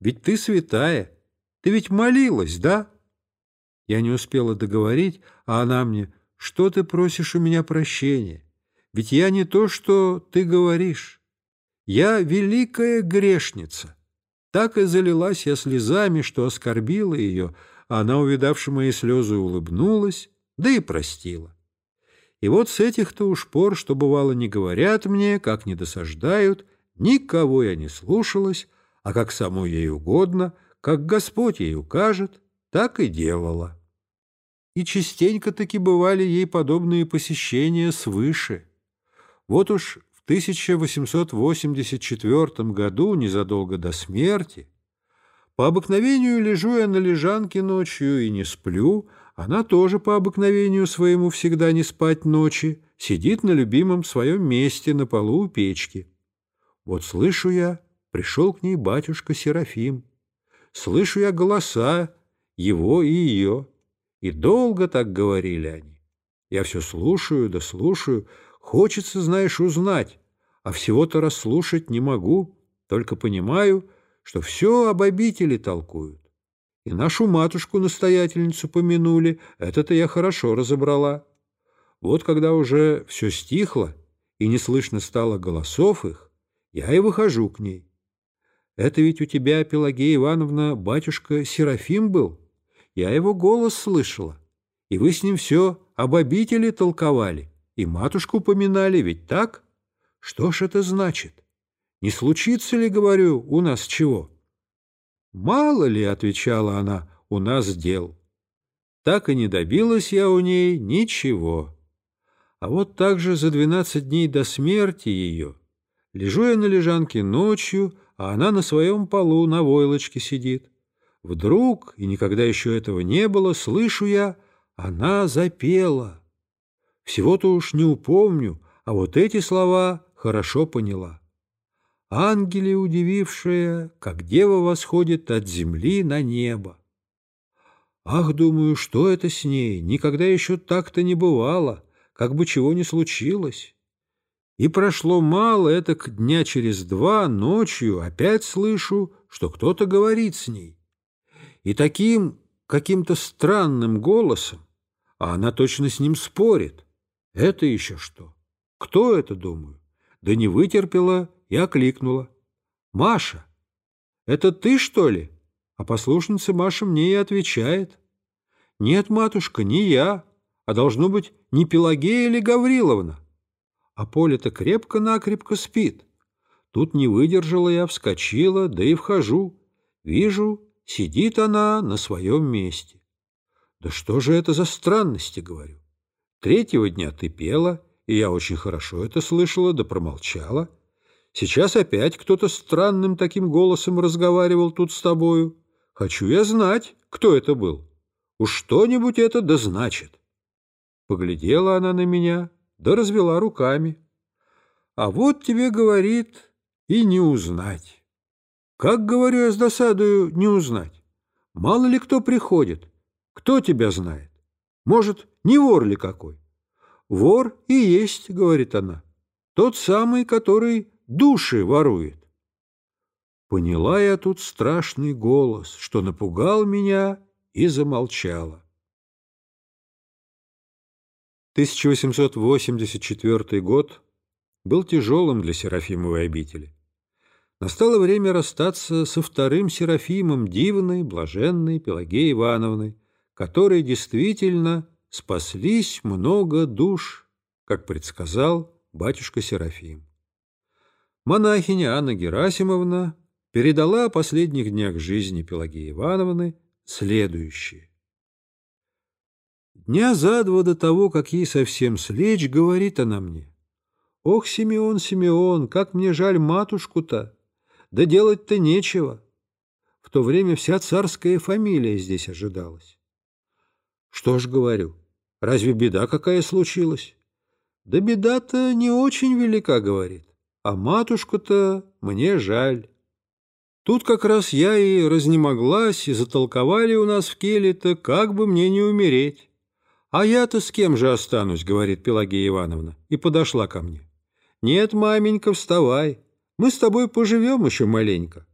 ведь ты святая, ты ведь молилась, да?» Я не успела договорить, а она мне, «Что ты просишь у меня прощения? Ведь я не то, что ты говоришь. Я великая грешница. Так и залилась я слезами, что оскорбила ее, а она, увидавши мои слезы, улыбнулась, да и простила. И вот с этих-то уж пор, что бывало, не говорят мне, как не досаждают, никого я не слушалась, а как самой ей угодно, как Господь ей укажет, так и делала. И частенько таки бывали ей подобные посещения свыше. Вот уж в 1884 году, незадолго до смерти, по обыкновению лежу я на лежанке ночью и не сплю, она тоже по обыкновению своему всегда не спать ночи, сидит на любимом своем месте на полу у печки. Вот слышу я, пришел к ней батюшка Серафим. Слышу я голоса, его и ее. И долго так говорили они. Я все слушаю да слушаю. Хочется, знаешь, узнать, а всего-то расслушать не могу, только понимаю, что все об обители толкуют. И нашу матушку-настоятельницу помянули, это-то я хорошо разобрала. Вот когда уже все стихло и не слышно стало голосов их, я и выхожу к ней. Это ведь у тебя, Пелагея Ивановна, батюшка Серафим был? Я его голос слышала, и вы с ним все об обители толковали, и матушку поминали, ведь так? Что ж это значит? Не случится ли, говорю, у нас чего?» «Мало ли, — отвечала она, — у нас дел. Так и не добилась я у ней ничего. А вот так же за двенадцать дней до смерти ее лежу я на лежанке ночью, а она на своем полу на войлочке сидит. Вдруг, и никогда еще этого не было, слышу я, она запела. Всего-то уж не упомню, а вот эти слова хорошо поняла ангели удивившие, как дева восходит от земли на небо. Ах, думаю, что это с ней? Никогда еще так-то не бывало, как бы чего ни случилось. И прошло мало, это к дня через два, ночью, опять слышу, что кто-то говорит с ней. И таким каким-то странным голосом, а она точно с ним спорит. Это еще что? Кто это, думаю? Да не вытерпела и окликнула. «Маша, это ты, что ли?» А послушница Маша мне и отвечает. «Нет, матушка, не я, а должно быть не Пелагея или Гавриловна». А Поля-то крепко-накрепко спит. Тут не выдержала я, вскочила, да и вхожу. Вижу, сидит она на своем месте. «Да что же это за странности?» — говорю. «Третьего дня ты пела, и я очень хорошо это слышала, да промолчала». Сейчас опять кто-то странным таким голосом разговаривал тут с тобою. Хочу я знать, кто это был. Уж что-нибудь это да значит. Поглядела она на меня, да развела руками. А вот тебе, говорит, и не узнать. Как, говорю я с досадою, не узнать? Мало ли кто приходит. Кто тебя знает? Может, не вор ли какой? Вор и есть, говорит она. Тот самый, который души ворует. Поняла я тут страшный голос, что напугал меня и замолчала. 1884 год был тяжелым для Серафимовой обители. Настало время расстаться со вторым Серафимом дивной, блаженной Пелагеей Ивановной, которой действительно спаслись много душ, как предсказал батюшка Серафим монахиня Анна Герасимовна передала о последних днях жизни Пелагеи Ивановны следующее. Дня за два до того, как ей совсем слечь, говорит она мне. «Ох, Симеон, Симеон, как мне жаль матушку-то! Да делать-то нечего!» В то время вся царская фамилия здесь ожидалась. «Что ж, говорю, разве беда какая случилась?» «Да беда-то не очень велика, — говорит а матушку-то мне жаль. Тут как раз я и разнемоглась, и затолковали у нас в келе-то, как бы мне не умереть. А я-то с кем же останусь, говорит Пелагея Ивановна, и подошла ко мне. Нет, маменька, вставай, мы с тобой поживем еще маленько.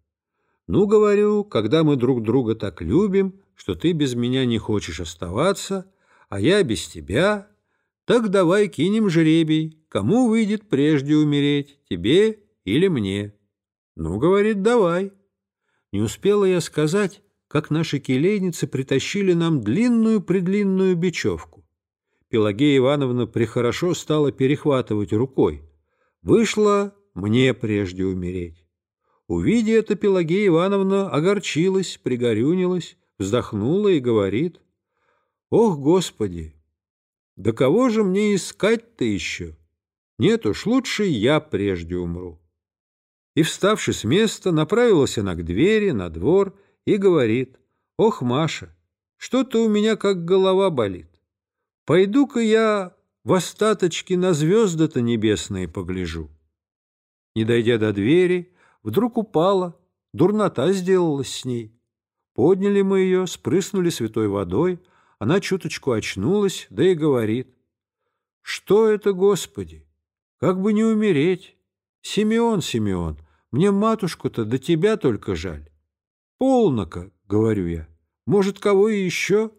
Ну, говорю, когда мы друг друга так любим, что ты без меня не хочешь оставаться, а я без тебя, так давай кинем жребий, кому выйдет прежде умереть, тебе или мне. Ну, говорит, давай. Не успела я сказать, как наши келейницы притащили нам длинную-предлинную бечевку. Пелагея Ивановна прихорошо стала перехватывать рукой. Вышла мне прежде умереть. Увидя это, Пелагея Ивановна огорчилась, пригорюнилась, вздохнула и говорит, «Ох, Господи, да кого же мне искать-то еще? Нет уж, лучше я прежде умру. И, вставши с места, направилась она к двери, на двор, и говорит, «Ох, Маша, что-то у меня как голова болит. Пойду-ка я в остаточки на звезды-то небесные погляжу». Не дойдя до двери, вдруг упала, дурнота сделалась с ней. Подняли мы ее, спрыснули святой водой, она чуточку очнулась, да и говорит, «Что это, Господи? Как бы не умереть? Симеон, Симеон, мне матушку-то до тебя только жаль». «Полно-ка», — говорю я, — «может, кого и еще?»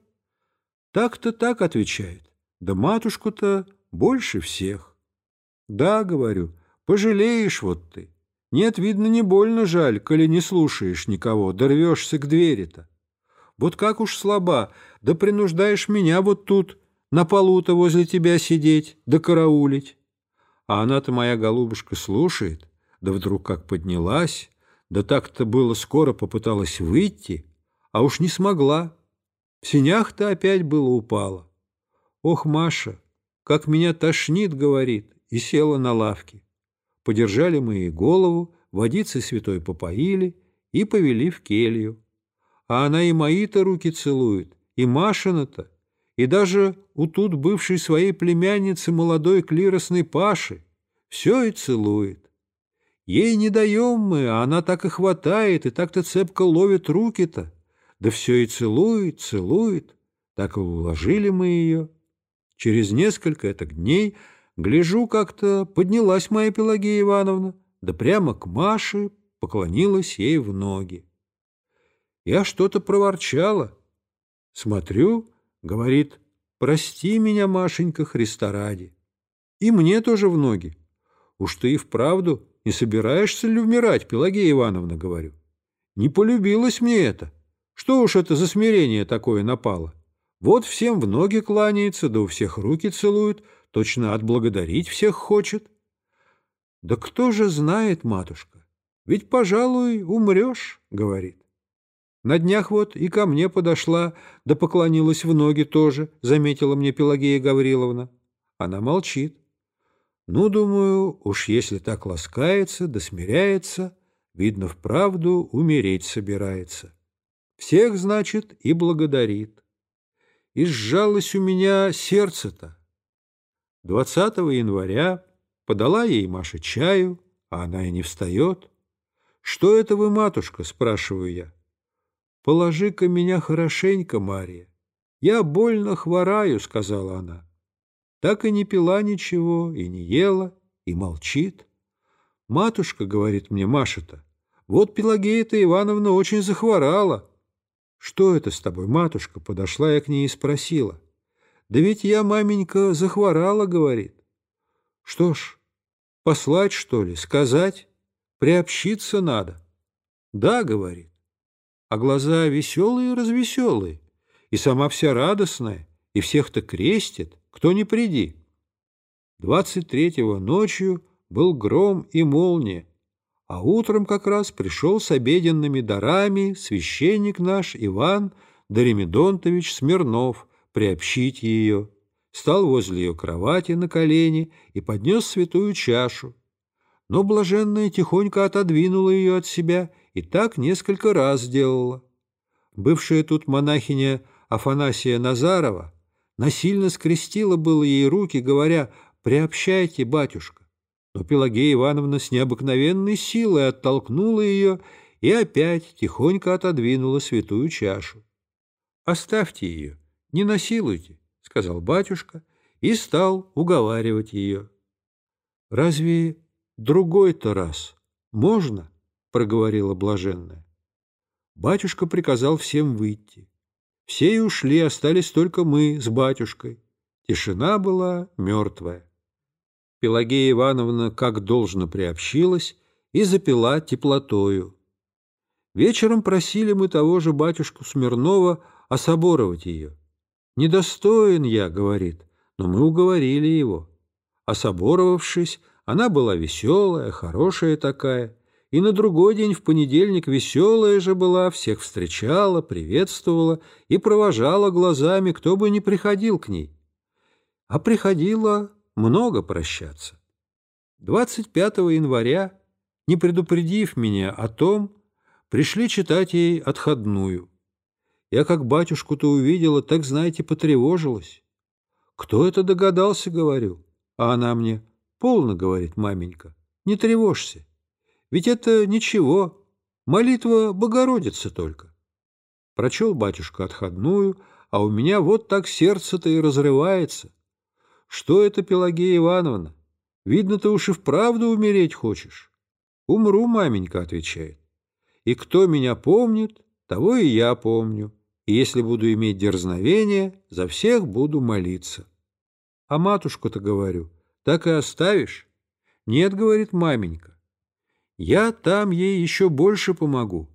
«Так-то так», — отвечает, — «да матушку-то больше всех». «Да», — говорю, — «пожалеешь вот ты». Нет, видно, не больно жаль, коли не слушаешь никого, дорвешься к двери-то. Вот как уж слаба, да принуждаешь меня вот тут, на полу-то возле тебя сидеть, да караулить. А она-то, моя голубушка, слушает, да вдруг как поднялась, да так-то было скоро попыталась выйти, а уж не смогла. В синях-то опять было упала. Ох, Маша, как меня тошнит, говорит, и села на лавке. Подержали мы ей голову, водицы святой попоили и повели в келью. А она и мои-то руки целует, и Машина-то, и даже у тут бывшей своей племянницы молодой клиросной Паши. Все и целует. Ей не даем мы, а она так и хватает, и так-то цепко ловит руки-то. Да все и целует, целует. Так и уложили мы ее. Через несколько этих дней Гляжу, как-то поднялась моя Пелагея Ивановна, да прямо к Маше поклонилась ей в ноги. Я что-то проворчала. Смотрю, говорит, прости меня, Машенька, Христа ради. И мне тоже в ноги. Уж ты и вправду не собираешься ли умирать, Пелагея Ивановна, говорю. Не полюбилось мне это. Что уж это за смирение такое напало? Вот всем в ноги кланяется, да у всех руки целуют, точно отблагодарить всех хочет. Да кто же знает, матушка, ведь, пожалуй, умрешь, говорит. На днях вот и ко мне подошла, да поклонилась в ноги тоже, заметила мне Пелагея Гавриловна. Она молчит. Ну, думаю, уж если так ласкается да смиряется, видно, вправду умереть собирается. Всех, значит, и благодарит. И сжалось у меня сердце-то. 20 января подала ей Маша чаю, а она и не встает. «Что это вы, матушка?» – спрашиваю я. «Положи-ка меня хорошенько, Мария. Я больно хвораю», – сказала она. Так и не пила ничего, и не ела, и молчит. «Матушка», — говорит мне Маша-то, — «вот Пелагея-то Ивановна очень захворала». «Что это с тобой, матушка?» — подошла я к ней и спросила. Да ведь я, маменька, захворала, говорит. Что ж, послать, что ли, сказать? Приобщиться надо. Да, говорит. А глаза веселые-развеселые, и сама вся радостная, и всех-то крестит, кто не приди. Двадцать третьего ночью был гром и молния, а утром как раз пришел с обеденными дарами священник наш Иван Доремедонтович Смирнов, приобщить ее, стал возле ее кровати на колени и поднес святую чашу. Но блаженная тихонько отодвинула ее от себя и так несколько раз сделала. Бывшая тут монахиня Афанасия Назарова насильно скрестила было ей руки, говоря «Приобщайте, батюшка». Но Пелагея Ивановна с необыкновенной силой оттолкнула ее и опять тихонько отодвинула святую чашу. «Оставьте ее, не насилуйте, — сказал батюшка и стал уговаривать ее. — Разве другой-то раз можно? — проговорила блаженная. Батюшка приказал всем выйти. Все и ушли, остались только мы с батюшкой. Тишина была мертвая. Пелагея Ивановна как должно приобщилась и запила теплотою. Вечером просили мы того же батюшку Смирнова особоровать ее. «Недостоин я», — говорит, но мы уговорили его. Особоровавшись, она была веселая, хорошая такая, и на другой день в понедельник веселая же была, всех встречала, приветствовала и провожала глазами, кто бы ни приходил к ней. А приходила много прощаться. 25 января, не предупредив меня о том, пришли читать ей отходную. Я как батюшку-то увидела, так, знаете, потревожилась. Кто это догадался, говорю? А она мне, полно, говорит маменька, не тревожься. Ведь это ничего, молитва Богородицы только. Прочел батюшка отходную, а у меня вот так сердце-то и разрывается. Что это, Пелагея Ивановна? Видно, ты уж и вправду умереть хочешь. Умру, маменька, отвечает. И кто меня помнит, того и я помню. И если буду иметь дерзновение, за всех буду молиться. А матушку-то, говорю, так и оставишь? Нет, говорит маменька. Я там ей еще больше помогу.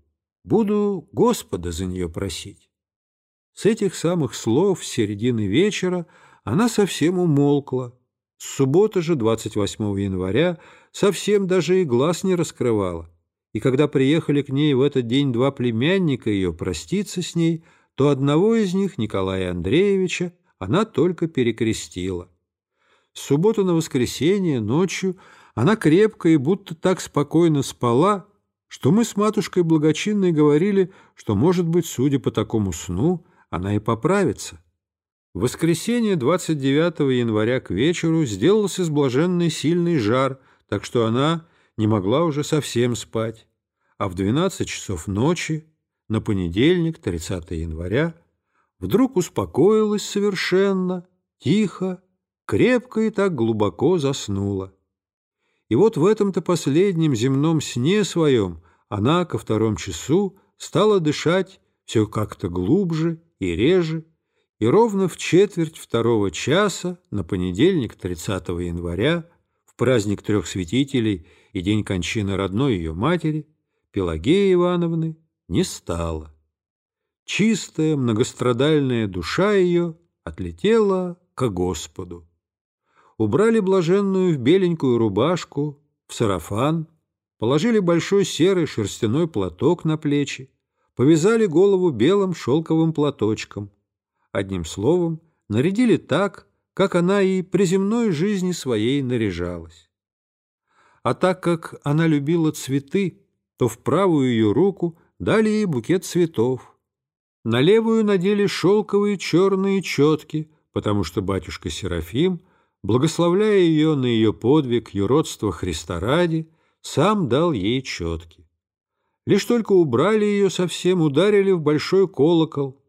Буду Господа за нее просить. С этих самых слов с середины вечера она совсем умолкла. С субботы же, 28 января, совсем даже и глаз не раскрывала. И когда приехали к ней в этот день два племянника ее проститься с ней, то одного из них, Николая Андреевича, она только перекрестила. С субботы на воскресенье ночью она крепко и будто так спокойно спала, что мы с матушкой благочинной говорили, что, может быть, судя по такому сну, она и поправится. В воскресенье 29 января к вечеру сделался с блаженной сильный жар, так что она не могла уже совсем спать. А в 12 часов ночи, на понедельник, 30 января, вдруг успокоилась совершенно, тихо, крепко и так глубоко заснула. И вот в этом-то последнем земном сне своем она ко втором часу стала дышать все как-то глубже и реже, и ровно в четверть второго часа на понедельник 30 января, в праздник трех святителей и день кончины родной ее матери, Пелагеи Ивановны не стало. Чистая многострадальная душа ее отлетела ко Господу убрали блаженную в беленькую рубашку, в сарафан, положили большой серый шерстяной платок на плечи, повязали голову белым шелковым платочком. Одним словом, нарядили так, как она и при земной жизни своей наряжалась. А так как она любила цветы, то в правую ее руку дали ей букет цветов. На левую надели шелковые черные четки, потому что батюшка Серафим – благословляя ее на ее подвиг юродство Христа ради, сам дал ей четки. Лишь только убрали ее совсем, ударили в большой колокол,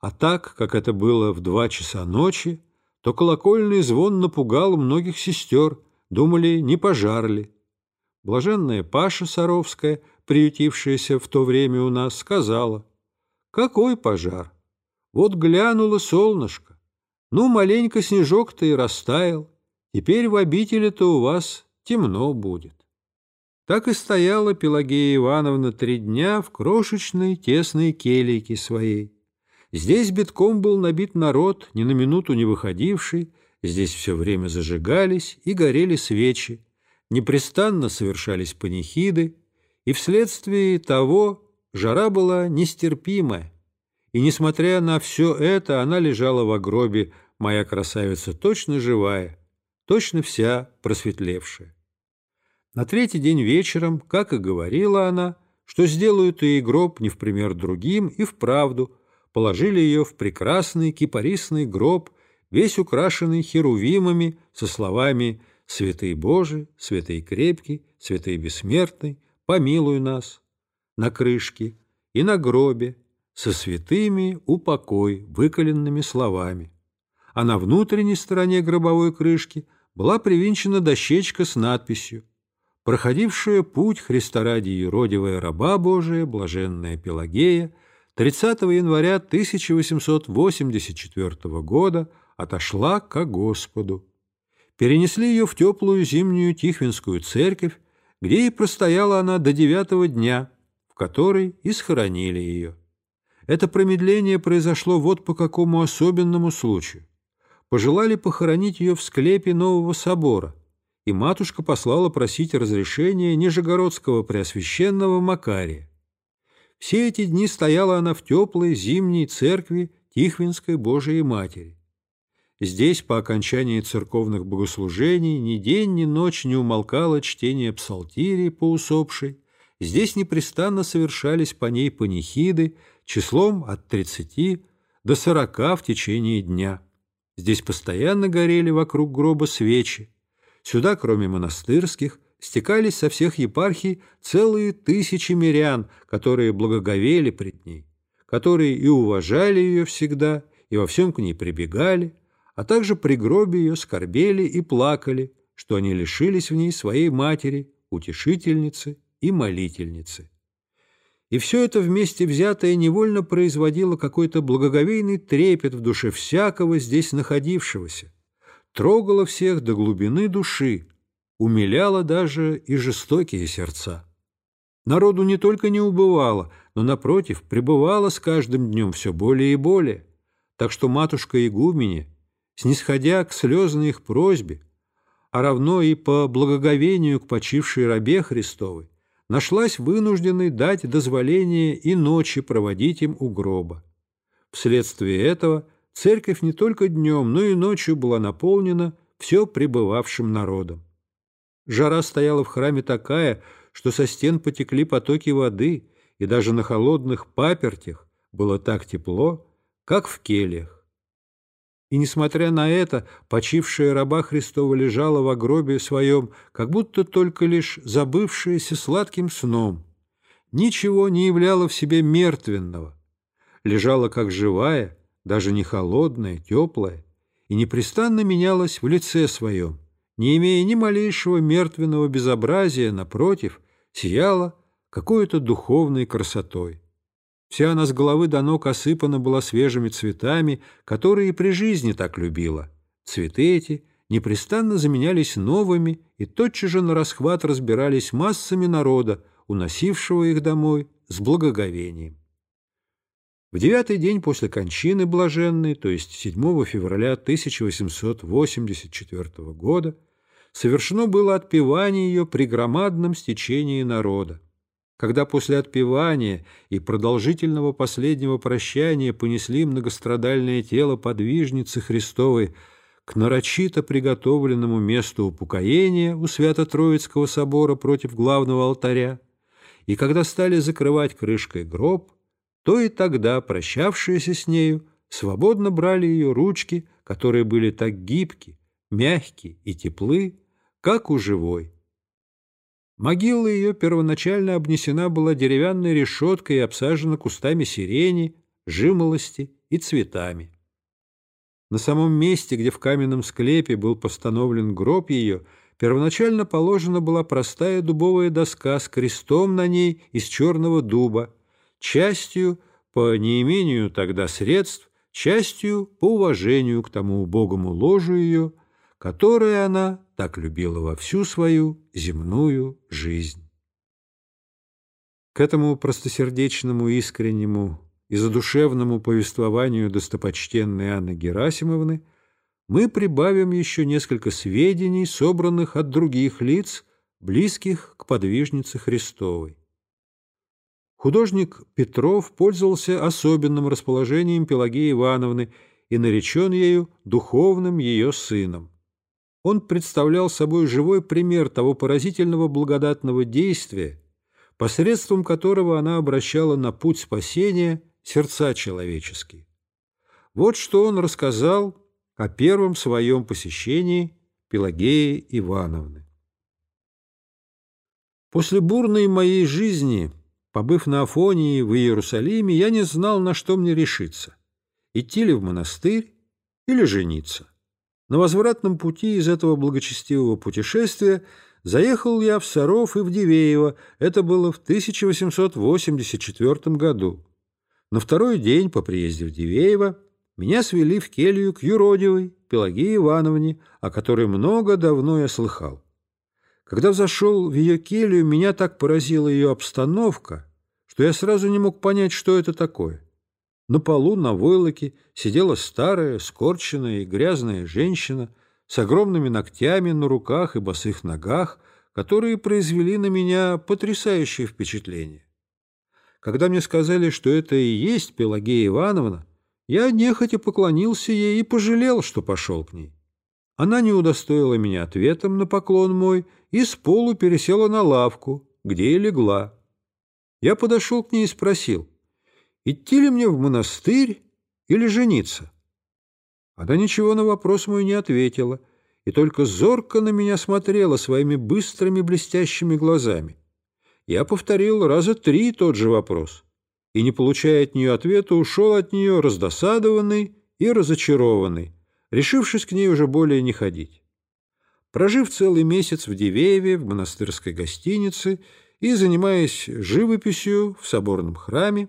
а так, как это было в два часа ночи, то колокольный звон напугал многих сестер, думали, не пожар ли. Блаженная Паша Саровская, приютившаяся в то время у нас, сказала, «Какой пожар? Вот глянуло солнышко, ну, маленько снежок-то и растаял. Теперь в обители-то у вас темно будет. Так и стояла Пелагея Ивановна три дня в крошечной тесной келейке своей. Здесь битком был набит народ, ни на минуту не выходивший, здесь все время зажигались и горели свечи, непрестанно совершались панихиды, и вследствие того жара была нестерпимая. И, несмотря на все это, она лежала в гробе моя красавица точно живая, точно вся просветлевшая. На третий день вечером, как и говорила она, что сделают ей гроб не в пример другим, и вправду положили ее в прекрасный кипарисный гроб, весь украшенный херувимами со словами «Святый Божий, святый крепкий, святый бессмертный, помилуй нас» на крышке и на гробе со святыми упокой выколенными словами а на внутренней стороне гробовой крышки была привинчена дощечка с надписью «Проходившая путь Христа ради еродивая раба Божия, блаженная Пелагея, 30 января 1884 года отошла ко Господу. Перенесли ее в теплую зимнюю Тихвинскую церковь, где и простояла она до девятого дня, в которой и схоронили ее. Это промедление произошло вот по какому особенному случаю пожелали похоронить ее в склепе нового собора, и матушка послала просить разрешения Нижегородского преосвященного Макария. Все эти дни стояла она в теплой зимней церкви Тихвинской Божией Матери. Здесь по окончании церковных богослужений ни день, ни ночь не умолкало чтение псалтирии по усопшей. Здесь непрестанно совершались по ней панихиды числом от 30 до 40 в течение дня. Здесь постоянно горели вокруг гроба свечи. Сюда, кроме монастырских, стекались со всех епархий целые тысячи мирян, которые благоговели пред ней, которые и уважали ее всегда, и во всем к ней прибегали, а также при гробе ее скорбели и плакали, что они лишились в ней своей матери, утешительницы и молительницы. И все это вместе взятое невольно производило какой-то благоговейный трепет в душе всякого здесь находившегося, трогало всех до глубины души, умиляло даже и жестокие сердца. Народу не только не убывало, но, напротив, пребывало с каждым днем все более и более, так что матушка Игумене, снисходя к слезной их просьбе, а равно и по благоговению к почившей рабе Христовой, нашлась вынужденной дать дозволение и ночи проводить им у гроба. Вследствие этого церковь не только днем, но и ночью была наполнена все пребывавшим народом. Жара стояла в храме такая, что со стен потекли потоки воды, и даже на холодных папертях было так тепло, как в кельях. И, несмотря на это, почившая раба Христова лежала в гробе своем, как будто только лишь забывшаяся сладким сном. Ничего не являла в себе мертвенного. Лежала как живая, даже не холодная, теплая, и непрестанно менялась в лице своем, не имея ни малейшего мертвенного безобразия, напротив, сияла какой-то духовной красотой. Вся она с головы до ног осыпана была свежими цветами, которые и при жизни так любила. Цветы эти непрестанно заменялись новыми и тотчас же на расхват разбирались массами народа, уносившего их домой с благоговением. В девятый день после кончины блаженной, то есть 7 февраля 1884 года, совершено было отпевание ее при громадном стечении народа. Когда после отпевания и продолжительного последнего прощания понесли многострадальное тело подвижницы Христовой к нарочито приготовленному месту упокоения у Свято-Троицкого собора против главного алтаря, и когда стали закрывать крышкой гроб, то и тогда прощавшиеся с нею свободно брали ее ручки, которые были так гибки, мягкие и теплы, как у живой. Могила ее первоначально обнесена была деревянной решеткой и обсажена кустами сирени, жимолости и цветами. На самом месте, где в каменном склепе был постановлен гроб ее, первоначально положена была простая дубовая доска с крестом на ней из черного дуба, частью по неимению тогда средств, частью по уважению к тому убогому ложу ее, которое она так любила во всю свою земную жизнь. К этому простосердечному, искреннему и задушевному повествованию достопочтенной Анны Герасимовны мы прибавим еще несколько сведений, собранных от других лиц, близких к подвижнице Христовой. Художник Петров пользовался особенным расположением Пелагеи Ивановны и наречен ею духовным ее сыном. Он представлял собой живой пример того поразительного благодатного действия, посредством которого она обращала на путь спасения сердца человеческие. Вот что он рассказал о первом своем посещении Пелагеи Ивановны. После бурной моей жизни – Побыв на Афонии в Иерусалиме, я не знал, на что мне решиться – идти ли в монастырь или жениться. На возвратном пути из этого благочестивого путешествия заехал я в Саров и в Дивеево, это было в 1884 году. На второй день по приезде в Дивеево меня свели в келью к юродивой Пелагее Ивановне, о которой много давно я слыхал. Когда взошел в ее келью, меня так поразила ее обстановка, что я сразу не мог понять, что это такое. На полу, на войлоке, сидела старая, скорченная и грязная женщина с огромными ногтями на руках и босых ногах, которые произвели на меня потрясающее впечатление. Когда мне сказали, что это и есть Пелагея Ивановна, Я нехотя поклонился ей и пожалел, что пошел к ней. Она не удостоила меня ответом на поклон мой и с полу пересела на лавку, где и легла. Я подошел к ней и спросил, идти ли мне в монастырь или жениться. Она ничего на вопрос мой не ответила и только зорко на меня смотрела своими быстрыми блестящими глазами. Я повторил раза три тот же вопрос и, не получая от нее ответа, ушел от нее раздосадованный и разочарованный, решившись к ней уже более не ходить. Прожив целый месяц в Дивееве, в монастырской гостинице и занимаясь живописью в соборном храме,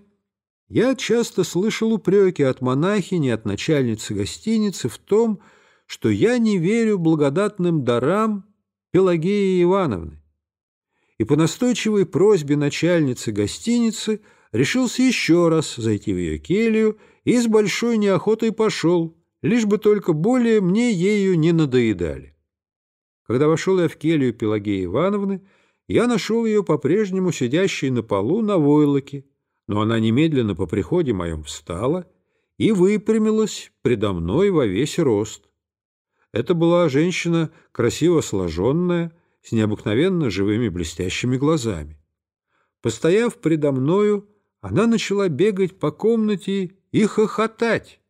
я часто слышал упреки от монахини, от начальницы гостиницы в том, что я не верю благодатным дарам Пелагеи Ивановны. И по настойчивой просьбе начальницы гостиницы решился еще раз зайти в ее келью и с большой неохотой пошел, лишь бы только более мне ею не надоедали. Когда вошел я в келью Пелагеи Ивановны, я нашел ее по-прежнему сидящей на полу на войлоке, но она немедленно по приходе моем встала и выпрямилась предо мной во весь рост. Это была женщина красиво сложенная, с необыкновенно живыми блестящими глазами. Постояв предо мною, она начала бегать по комнате и хохотать.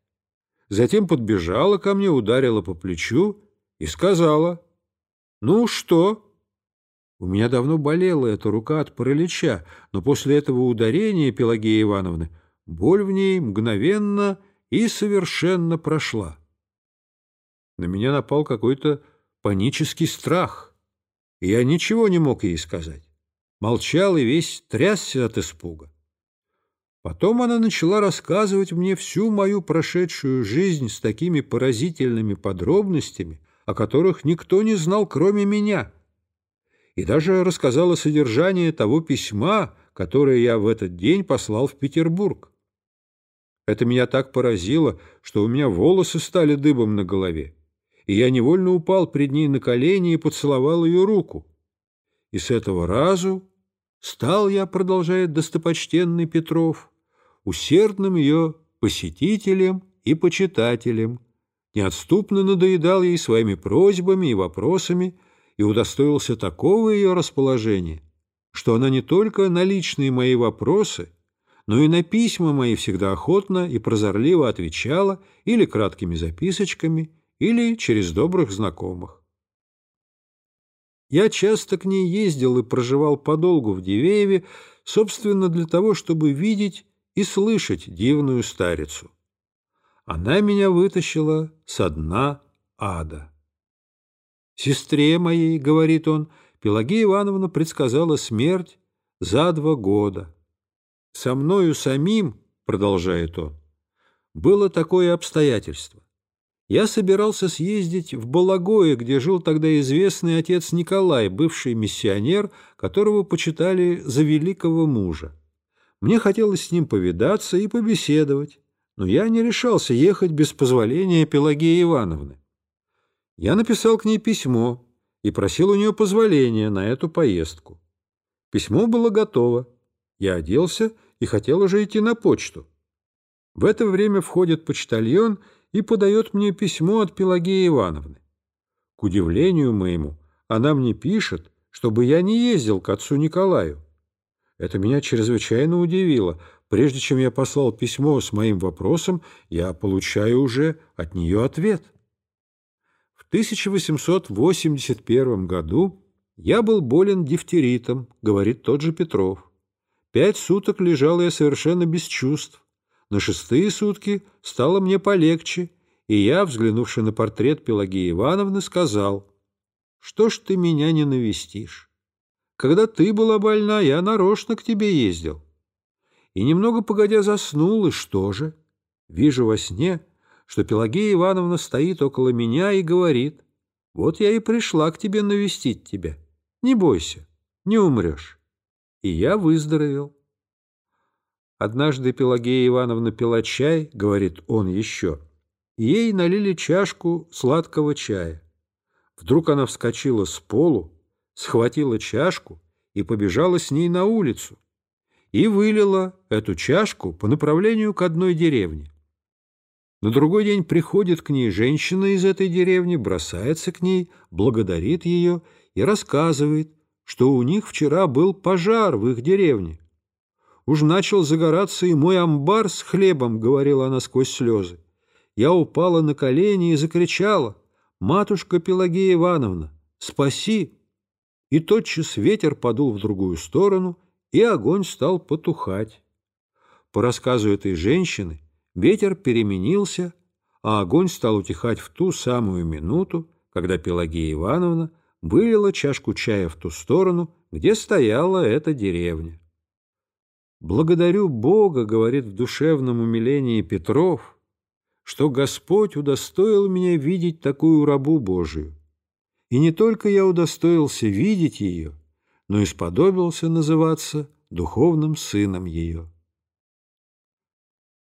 Затем подбежала ко мне, ударила по плечу и сказала, «Ну что?» У меня давно болела эта рука от паралича, но после этого ударения Пелагеи Ивановны боль в ней мгновенно и совершенно прошла. На меня напал какой-то панический страх, и я ничего не мог ей сказать. Молчал и весь трясся от испуга. Потом она начала рассказывать мне всю мою прошедшую жизнь с такими поразительными подробностями, о которых никто не знал, кроме меня, и даже рассказала содержание того письма, которое я в этот день послал в Петербург. Это меня так поразило, что у меня волосы стали дыбом на голове, и я невольно упал пред ней на колени и поцеловал ее руку. И с этого разу стал я, продолжает достопочтенный Петров, усердным ее посетителем и почитателем, неотступно надоедал ей своими просьбами и вопросами и удостоился такого ее расположения, что она не только на личные мои вопросы, но и на письма мои всегда охотно и прозорливо отвечала или краткими записочками, или через добрых знакомых. Я часто к ней ездил и проживал подолгу в Дивееве, собственно, для того, чтобы видеть и слышать дивную старицу. Она меня вытащила со дна ада. «Сестре моей, — говорит он, — Пелагея Ивановна предсказала смерть за два года. Со мною самим, — продолжает он, — было такое обстоятельство. Я собирался съездить в Балагое, где жил тогда известный отец Николай, бывший миссионер, которого почитали за великого мужа. Мне хотелось с ним повидаться и побеседовать, но я не решался ехать без позволения Пелагеи Ивановны. Я написал к ней письмо и просил у нее позволения на эту поездку. Письмо было готово. Я оделся и хотел уже идти на почту. В это время входит почтальон и подает мне письмо от Пелагеи Ивановны. К удивлению моему, она мне пишет, чтобы я не ездил к отцу Николаю. Это меня чрезвычайно удивило. Прежде чем я послал письмо с моим вопросом, я получаю уже от нее ответ. В 1881 году я был болен дифтеритом, говорит тот же Петров. Пять суток лежал я совершенно без чувств. На шестые сутки стало мне полегче, и я, взглянувши на портрет Пелагеи Ивановны, сказал, «Что ж ты меня не навестишь?» Когда ты была больна, я нарочно к тебе ездил. И немного погодя заснул, и что же? Вижу во сне, что Пелагея Ивановна стоит около меня и говорит, «Вот я и пришла к тебе навестить тебя. Не бойся, не умрешь». И я выздоровел. Однажды Пелагея Ивановна пила чай, говорит он еще, ей налили чашку сладкого чая. Вдруг она вскочила с полу, схватила чашку и побежала с ней на улицу и вылила эту чашку по направлению к одной деревне. На другой день приходит к ней женщина из этой деревни, бросается к ней, благодарит ее и рассказывает, что у них вчера был пожар в их деревне. «Уж начал загораться и мой амбар с хлебом», — говорила она сквозь слезы. Я упала на колени и закричала, «Матушка Пелагея Ивановна, спаси!» И тотчас ветер подул в другую сторону, и огонь стал потухать. По рассказу этой женщины, ветер переменился, а огонь стал утихать в ту самую минуту, когда Пелагея Ивановна вылила чашку чая в ту сторону, где стояла эта деревня. «Благодарю Бога», — говорит в душевном умилении Петров, «что Господь удостоил меня видеть такую рабу Божию. И не только я удостоился видеть ее, но и сподобился называться духовным сыном ее».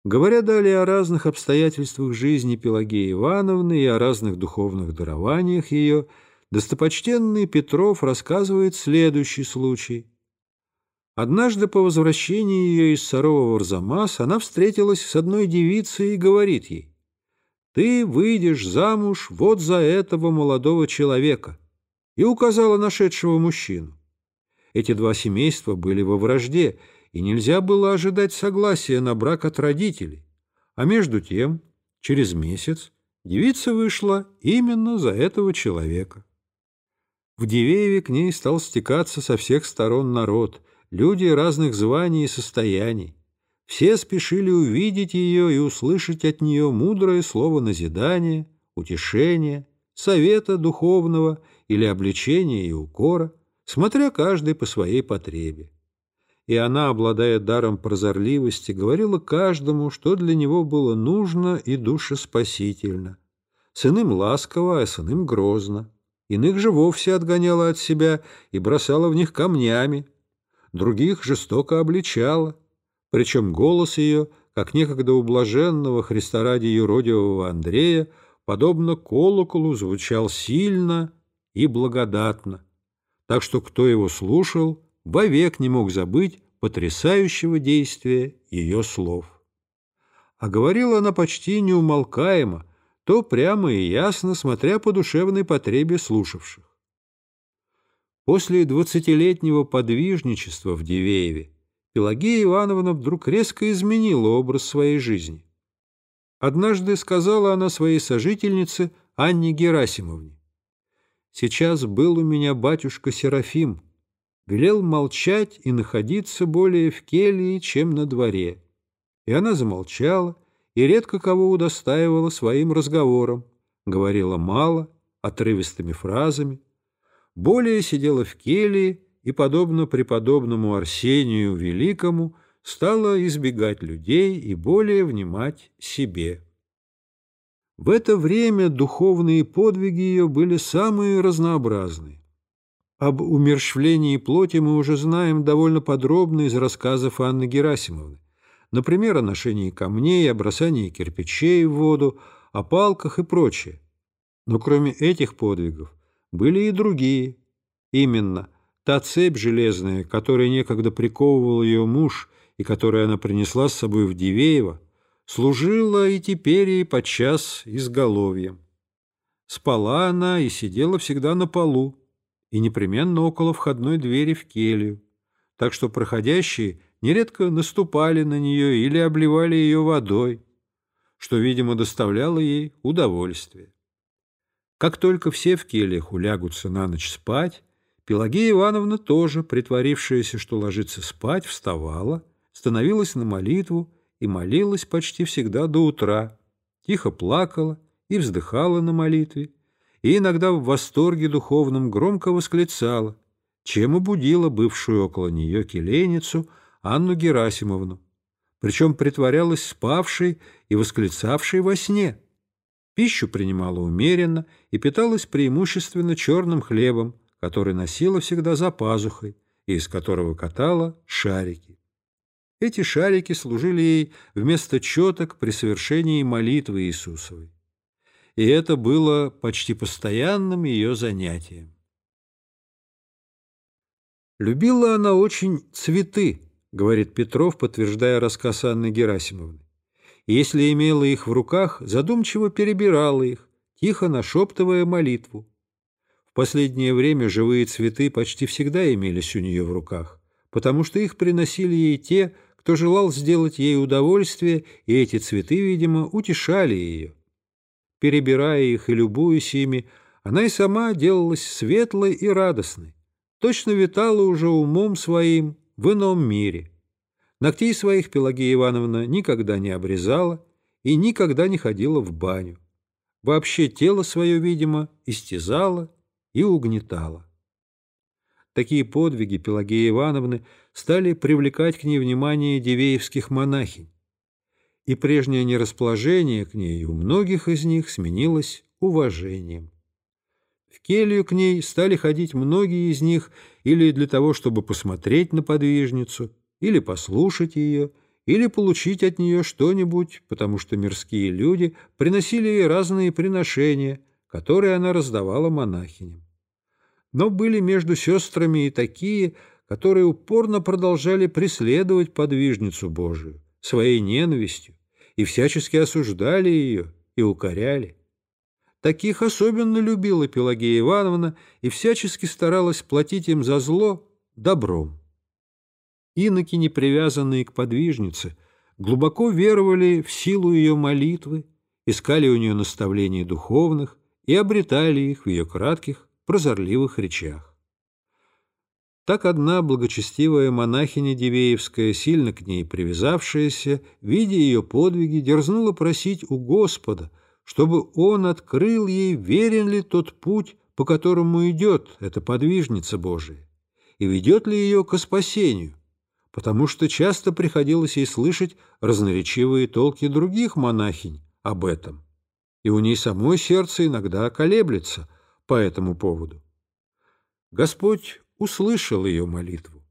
Говоря далее о разных обстоятельствах жизни Пелагеи Ивановны и о разных духовных дарованиях ее, достопочтенный Петров рассказывает следующий случай – Однажды по возвращении ее из Сарова в она встретилась с одной девицей и говорит ей, «Ты выйдешь замуж вот за этого молодого человека», и указала нашедшего мужчину. Эти два семейства были во вражде, и нельзя было ожидать согласия на брак от родителей. А между тем, через месяц, девица вышла именно за этого человека. В Дивееве к ней стал стекаться со всех сторон народ – люди разных званий и состояний. Все спешили увидеть ее и услышать от нее мудрое слово назидания, утешения, совета духовного или обличения и укора, смотря каждый по своей потребе. И она, обладая даром прозорливости, говорила каждому, что для него было нужно и душеспасительно. С иным ласково, а с иным грозно. Иных же вовсе отгоняла от себя и бросала в них камнями, других жестоко обличала, причем голос ее, как некогда у блаженного Христа ради юродивого Андрея, подобно колоколу звучал сильно и благодатно, так что кто его слушал, вовек не мог забыть потрясающего действия ее слов. А говорила она почти неумолкаемо, то прямо и ясно, смотря по душевной потребе слушавших. После двадцатилетнего подвижничества в Дивееве Пелагея Ивановна вдруг резко изменила образ своей жизни. Однажды сказала она своей сожительнице Анне Герасимовне, «Сейчас был у меня батюшка Серафим, велел молчать и находиться более в келье, чем на дворе». И она замолчала и редко кого удостаивала своим разговором, говорила мало, отрывистыми фразами, более сидела в келье и, подобно преподобному Арсению Великому, стала избегать людей и более внимать себе. В это время духовные подвиги ее были самые разнообразные. Об умерщвлении плоти мы уже знаем довольно подробно из рассказов Анны Герасимовны. Например, о ношении камней, о бросании кирпичей в воду, о палках и прочее. Но кроме этих подвигов были и другие. Именно та цепь железная, которой некогда приковывал ее муж и которую она принесла с собой в Дивеево, служила и теперь ей подчас изголовьем. Спала она и сидела всегда на полу, и непременно около входной двери в келью, так что проходящие нередко наступали на нее или обливали ее водой, что, видимо, доставляло ей удовольствие. Как только все в кельях улягутся на ночь спать, Пелагея Ивановна тоже, притворившаяся, что ложится спать, вставала, становилась на молитву и молилась почти всегда до утра, тихо плакала и вздыхала на молитве, и иногда в восторге духовном громко восклицала, чем обудила бывшую около нее келейницу Анну Герасимовну, причем притворялась спавшей и восклицавшей во сне – Пищу принимала умеренно и питалась преимущественно черным хлебом, который носила всегда за пазухой и из которого катала шарики. Эти шарики служили ей вместо четок при совершении молитвы Иисусовой. И это было почти постоянным ее занятием. «Любила она очень цветы», — говорит Петров, подтверждая рассказ Анны Герасимовны если имела их в руках, задумчиво перебирала их, тихо нашептывая молитву. В последнее время живые цветы почти всегда имелись у нее в руках, потому что их приносили ей те, кто желал сделать ей удовольствие, и эти цветы, видимо, утешали ее. Перебирая их и любуясь ими, она и сама делалась светлой и радостной, точно витала уже умом своим в ином мире. Ногтей своих Пелагея Ивановна никогда не обрезала и никогда не ходила в баню. Вообще тело свое, видимо, истязала и угнетала. Такие подвиги Пелагеи Ивановны стали привлекать к ней внимание девеевских монахинь, и прежнее нерасположение к ней у многих из них сменилось уважением. В келью к ней стали ходить многие из них или для того, чтобы посмотреть на подвижницу, или послушать ее, или получить от нее что-нибудь, потому что мирские люди приносили ей разные приношения, которые она раздавала монахиням. Но были между сестрами и такие, которые упорно продолжали преследовать подвижницу Божию своей ненавистью и всячески осуждали ее и укоряли. Таких особенно любила Пелагея Ивановна и всячески старалась платить им за зло добром. Иноки, не привязанные к подвижнице, глубоко веровали в силу ее молитвы, искали у нее наставлений духовных и обретали их в ее кратких, прозорливых речах. Так одна благочестивая монахиня Дивеевская, сильно к ней привязавшаяся, видя ее подвиги, дерзнула просить у Господа – чтобы он открыл ей, верен ли тот путь, по которому идет эта подвижница Божия, и ведет ли ее ко спасению, потому что часто приходилось ей слышать разноречивые толки других монахинь об этом, и у ней самой сердце иногда колеблется по этому поводу. Господь услышал ее молитву.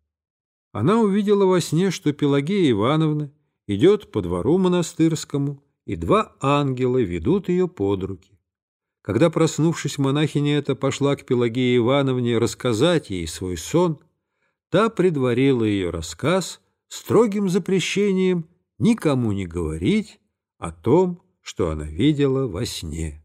Она увидела во сне, что Пелагея Ивановна идет по двору монастырскому, и два ангела ведут ее под руки. Когда, проснувшись, монахиня эта пошла к Пелагее Ивановне рассказать ей свой сон, та предварила ее рассказ строгим запрещением никому не говорить о том, что она видела во сне.